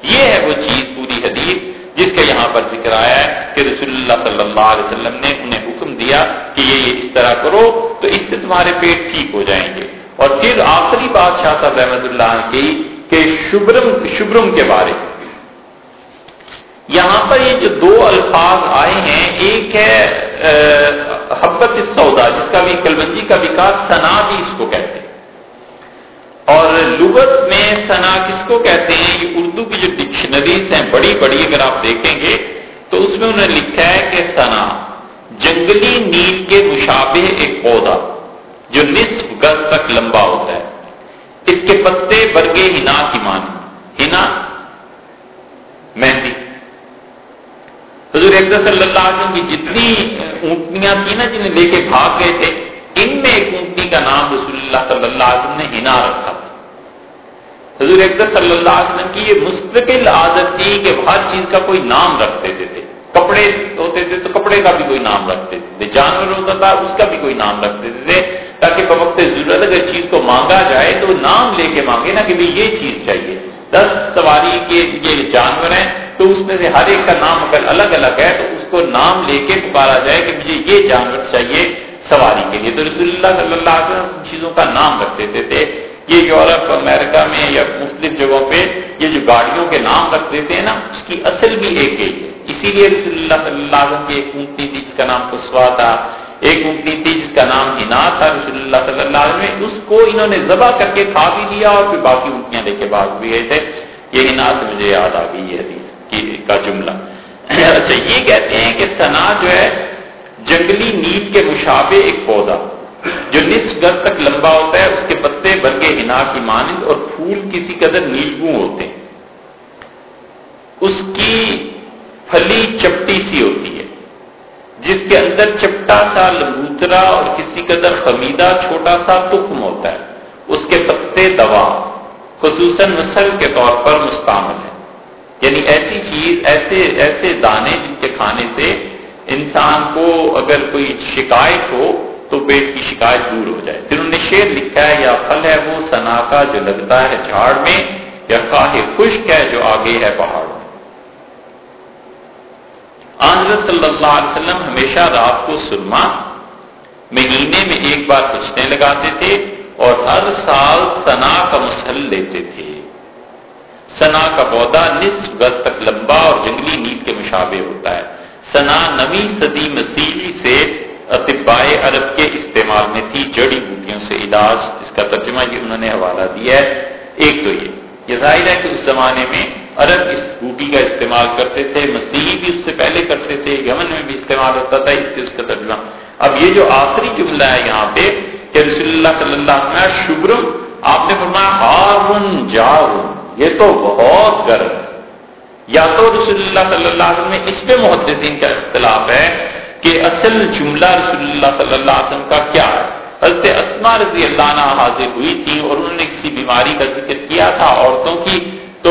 یہ ہے وہ چیز پوری حدیث جس کا یہاں پر ذکر آیا ہے کہ رسول اللہ صلی اللہ علیہ وسلم نے انہیں حکم دیا کہ یہ اس طرح کرو تو اس سے تمہارے پیٹ ٹھیک ہو جائیں گے۔ اور پھر آخری بات شاہ صاحب رحمت اللہ کی کہ شبرم شبرم کے بارے۔ یہاں پر یہ جو دو الفاظ آئے ہیں، ایک ہے حبت سودا جس کا بھی کلبنجی کا وکاس سنا بھی اس کو کہتے ہیں۔ اور لغت میں سنا کس کو کہتے ہیں؟ یہ اردو کی جو ڈکشنریز ہیں، بڑی بڑی، اگر آپ دیکھیں گے تو اس میں انہوں نے لکھا ہے کہ سنا، جنگلی نیل کے مشابہ ایک پودا، جو نصف گز تک لمبا ہوتا ہے۔ اس کے پتے برگے ہنا کی مانی ہنا مہندی۔ حضور اکبر صلی اللہ علیہ وسلم کی جتنی اونٹنیاں تھیں نا جنہیں لے کے بھاگ گئے تھے، ان میں ایک اونٹنی کا نام رسول اللہ صلی اللہ علیہ وسلم نے ہنا رکھا۔ تھا حضور اکبر صلی اللہ علیہ وسلم کی یہ مستقل عادت تھی کہ ہر چیز کا کوئی نام رکھ دیتے تھے۔ کپڑے ہوتے تھے تو کپڑے کا بھی کوئی نام رکھتے تھے۔ جانور ہوتا تھا، اس کا بھی کوئی نام رکھتے تھے۔ تاکہ بوقت ضرورت اگر چیز کو مانگا جائے تو نام لے کے مانگے نا کہ یہ چیز چاہیے۔ دس سواری کے یہ جانور ہیں، تو اس میں سے ہر ایک کا نام اگر الگ الگ ہے، تو اس کو نام لے کے پکارا جائے کہ مجھے یہ جانور چاہیے سواری کے لیے۔ تو رسول اللہ صلی اللہ علیہ وسلم چیزوں کا نام رکھ دیتے تھے۔ یہ یورپ امریکہ میں یا مختلف جگہوں پہ یہ جو گاڑیوں کے نام رکھ دیتے ہیں نا، اس کی اصل بھی ایک ہے۔ اسی لیے رسول اللہ صلی اللہ علیہ وسلم کی ایک اونٹنی تھی، جس کا نام خسوا تھا۔ ایک اونٹنی تھی جس کا نام ہنا تھا، رسول اللہ صلی اللہ علیہ وسلم اس کو انہوں نے ذبح کر کے کھا بھی دیا اور پھر باقی اونٹیاں لے کے بھاگ بھی گئے تھے۔ یہ ہنا سے مجھے یاد آ گئی یہ حدیث کا جملہ۔ <clears throat> اچھا یہ کہتے ہیں کہ سنا جو ہے، جنگلی نیند کے مشابے ایک پودا، جو نصف گز تک لمبا ہوتا ہے، اس کے پتے برگے ہنا کی مانند اور پھول کسی قدر نیلگوں ہوتے ہیں۔ اس کی پھلی چپٹی سی ہوتی ہے۔ جس کے اندر چپٹا سا لنگوترا اور کسی قدر خمیدہ چھوٹا سا تخم ہوتا ہے، اس کے پتے دوا، خصوصاً نسل کے طور پر مستعمل ہے۔ یعنی ایسی چیز، ایسے ایسے دانے جن کے کھانے سے انسان کو اگر کوئی شکایت ہو تو پیٹ کی شکایت دور ہو جائے۔ پھر انہوں نے شیر لکھا ہے، یا پھل ہے، وہ سنا کا جو لگتا ہے جھاڑ میں، یا کاہے خشک ہے جو آگے ہے پہاڑ میں۔ آنظر صلی اللہ علیہ وسلم ہمیشہ رات کو سرما مہینے میں ایک بار پچھنے لگاتے تھے اور ہر سال سنا کا مسل لیتے تھے۔ سنا کا پودا نصف گز تک لمبا اور جنگلی نیند کے مشابے ہوتا ہے۔ سنا نوی صدی مسیحی سے اطبائے عرب کے استعمال میں تھی، جڑی بوٹیوں سے علاج۔ اس کا ترجمہ یہ انہوں نے حوالہ دیا ہے۔ ایک تو یہ۔ یہ ظاہر ہے کہ اس زمانے میں عرب اس بوٹی کا استعمال کرتے تھے، مسیحی بھی اس سے پہلے کرتے تھے، یمن میں بھی استعمال ہوتا تھا، اس سے اس کا ترجمہ۔ اب یہ جو آخری جملہ ہے یہاں پہ کہ رسول اللہ صلی اللہ علیہ وسلم شبرم آپ نے فرمایا ہارن جارن یہ تو بہت گرم۔ یا تو رسول اللہ صلی اللہ علیہ وسلم میں اس پہ محدثین کا اختلاف ہے کہ اصل جملہ رسول اللہ صلی اللہ علیہ وسلم کا کیا ہے۔ حضرت اسما رضی اللہ عنہ حاضر ہوئی تھی اور انہوں نے کسی بیماری کا ذکر کیا تھا، عورتوں کی تو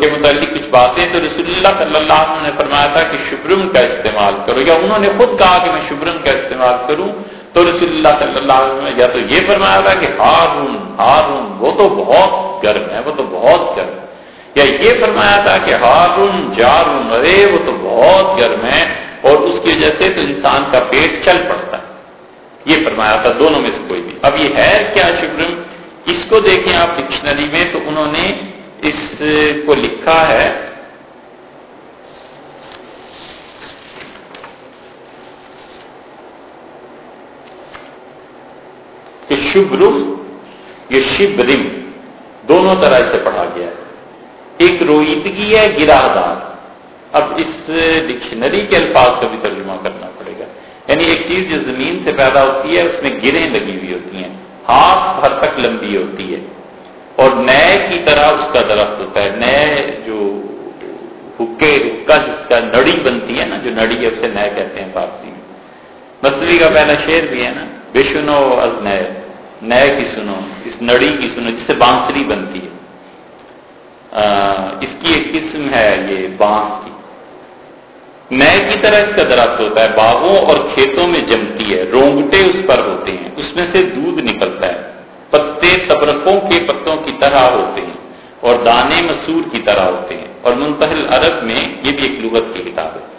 کے متعلق کچھ باتیں تو رسول اللہ صلی اللہ علیہ وسلم نے فرمایا تھا کہ شبرم کا استعمال کرو، یا انہوں نے خود کہا کہ میں شبرم کا استعمال کروں، تو رسول اللہ صلی اللہ علیہ وسلم یا تو یہ فرمایا تھا کہ ہارون ہارون، وہ تو بہت گرم ہے، وہ تو بہت گرم ہے۔ یا یہ فرمایا تھا کہ ہارون، جارون، ارے، وہ تو بہت گرم ہے، اور اس کی وجہ سے تو انسان کا پیٹ چل پڑتا ہے۔ یہ فرمایا تھا، دونوں میں سے کوئی بھی۔ اب یہ ہے کیا شبرم؟ اس کو دیکھیں آپ ڈکشنری میں تو انہوں نے اس کو لکھا ہے۔ کہ شبرم یا شب رم دونوں طرح سے پڑھا گیا ہے۔ ایک رویدگی ہے گراہ دار۔ اب اس ڈکشنری کے الفاظ کا بھی ترجمہ کرنا پڑے گا۔ یعنی ایک چیز جو زمین سے پیدا ہوتی ہے، اس میں گریں لگی ہوئی ہوتی ہیں۔ ہاتھ ہر تک لمبی ہوتی ہے۔ اور نئے کی طرح اس کا درخت ہوتا ہے، نئے جو حکے، حکا جس کا نڑی بنتی ہے نا، جو نڑی ہے، اسے نئے کہتے ہیں فارسی میں۔ مصری کا پہلا شعر بھی ہے نا، بے سنو از نئے۔ نئے کی سنو، اس نڑی کی سنو جس سے بانسری بنتی ہے۔ اس کی ایک قسم ہے یہ بانس کی۔ نئے کی طرح اس کا درخت ہوتا ہے، باغوں اور کھیتوں میں جمتی ہے، رونگٹے اس پر ہوتے ہیں، اس میں سے دودھ نکلتا ہے۔ پتے تبرقوں کے پتوں کی طرح ہوتے ہیں اور دانے مسور کی طرح ہوتے ہیں اور منتحل عرب میں یہ بھی ایک لغت کی کتاب ہے۔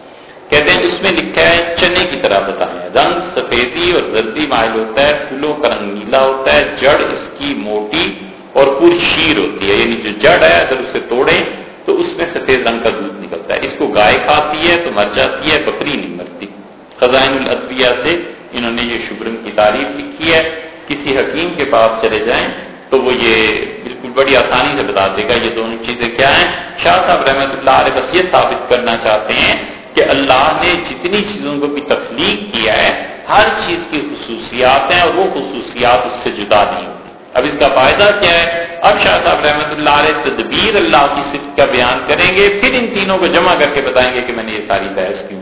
کہتے ہیں اس میں لکھا ہے چنے کی طرح بتایا رنگ سفیدی اور زردی مائل ہوتا ہے، پھولوں کا رنگ نیلا ہوتا ہے، جڑ اس کی موٹی اور پور شیر ہوتی ہے۔ یعنی جو جڑ ہے، اگر اسے توڑے تو اس میں سفید رنگ کا دودھ نکلتا ہے۔ اس کو گائے کھاتی ہے تو مر جاتی ہے، بکری نہیں مرتی۔ خزائن الادویہ سے انہوں نے یہ شبرم کی تعریف لکھی ہے۔ کسی حکیم کے پاس چلے جائیں تو وہ یہ بالکل بڑی آسانی سے بتا دے گا یہ دونوں چیزیں کیا ہیں۔ شاہ صاحب رحمۃ اللہ علیہ بس یہ ثابت کرنا چاہتے ہیں کہ اللہ نے جتنی چیزوں کو بھی تخلیق کیا ہے، ہر چیز کی خصوصیات ہیں اور وہ خصوصیات اس سے جدا نہیں ہوتی۔ اب اس کا فائدہ کیا ہے؟ اب شاہ صاحب رحمۃ اللہ علیہ تدبیر اللہ کی صفت کا بیان کریں گے، پھر ان تینوں کو جمع کر کے بتائیں گے کہ میں نے یہ ساری بحث کیوں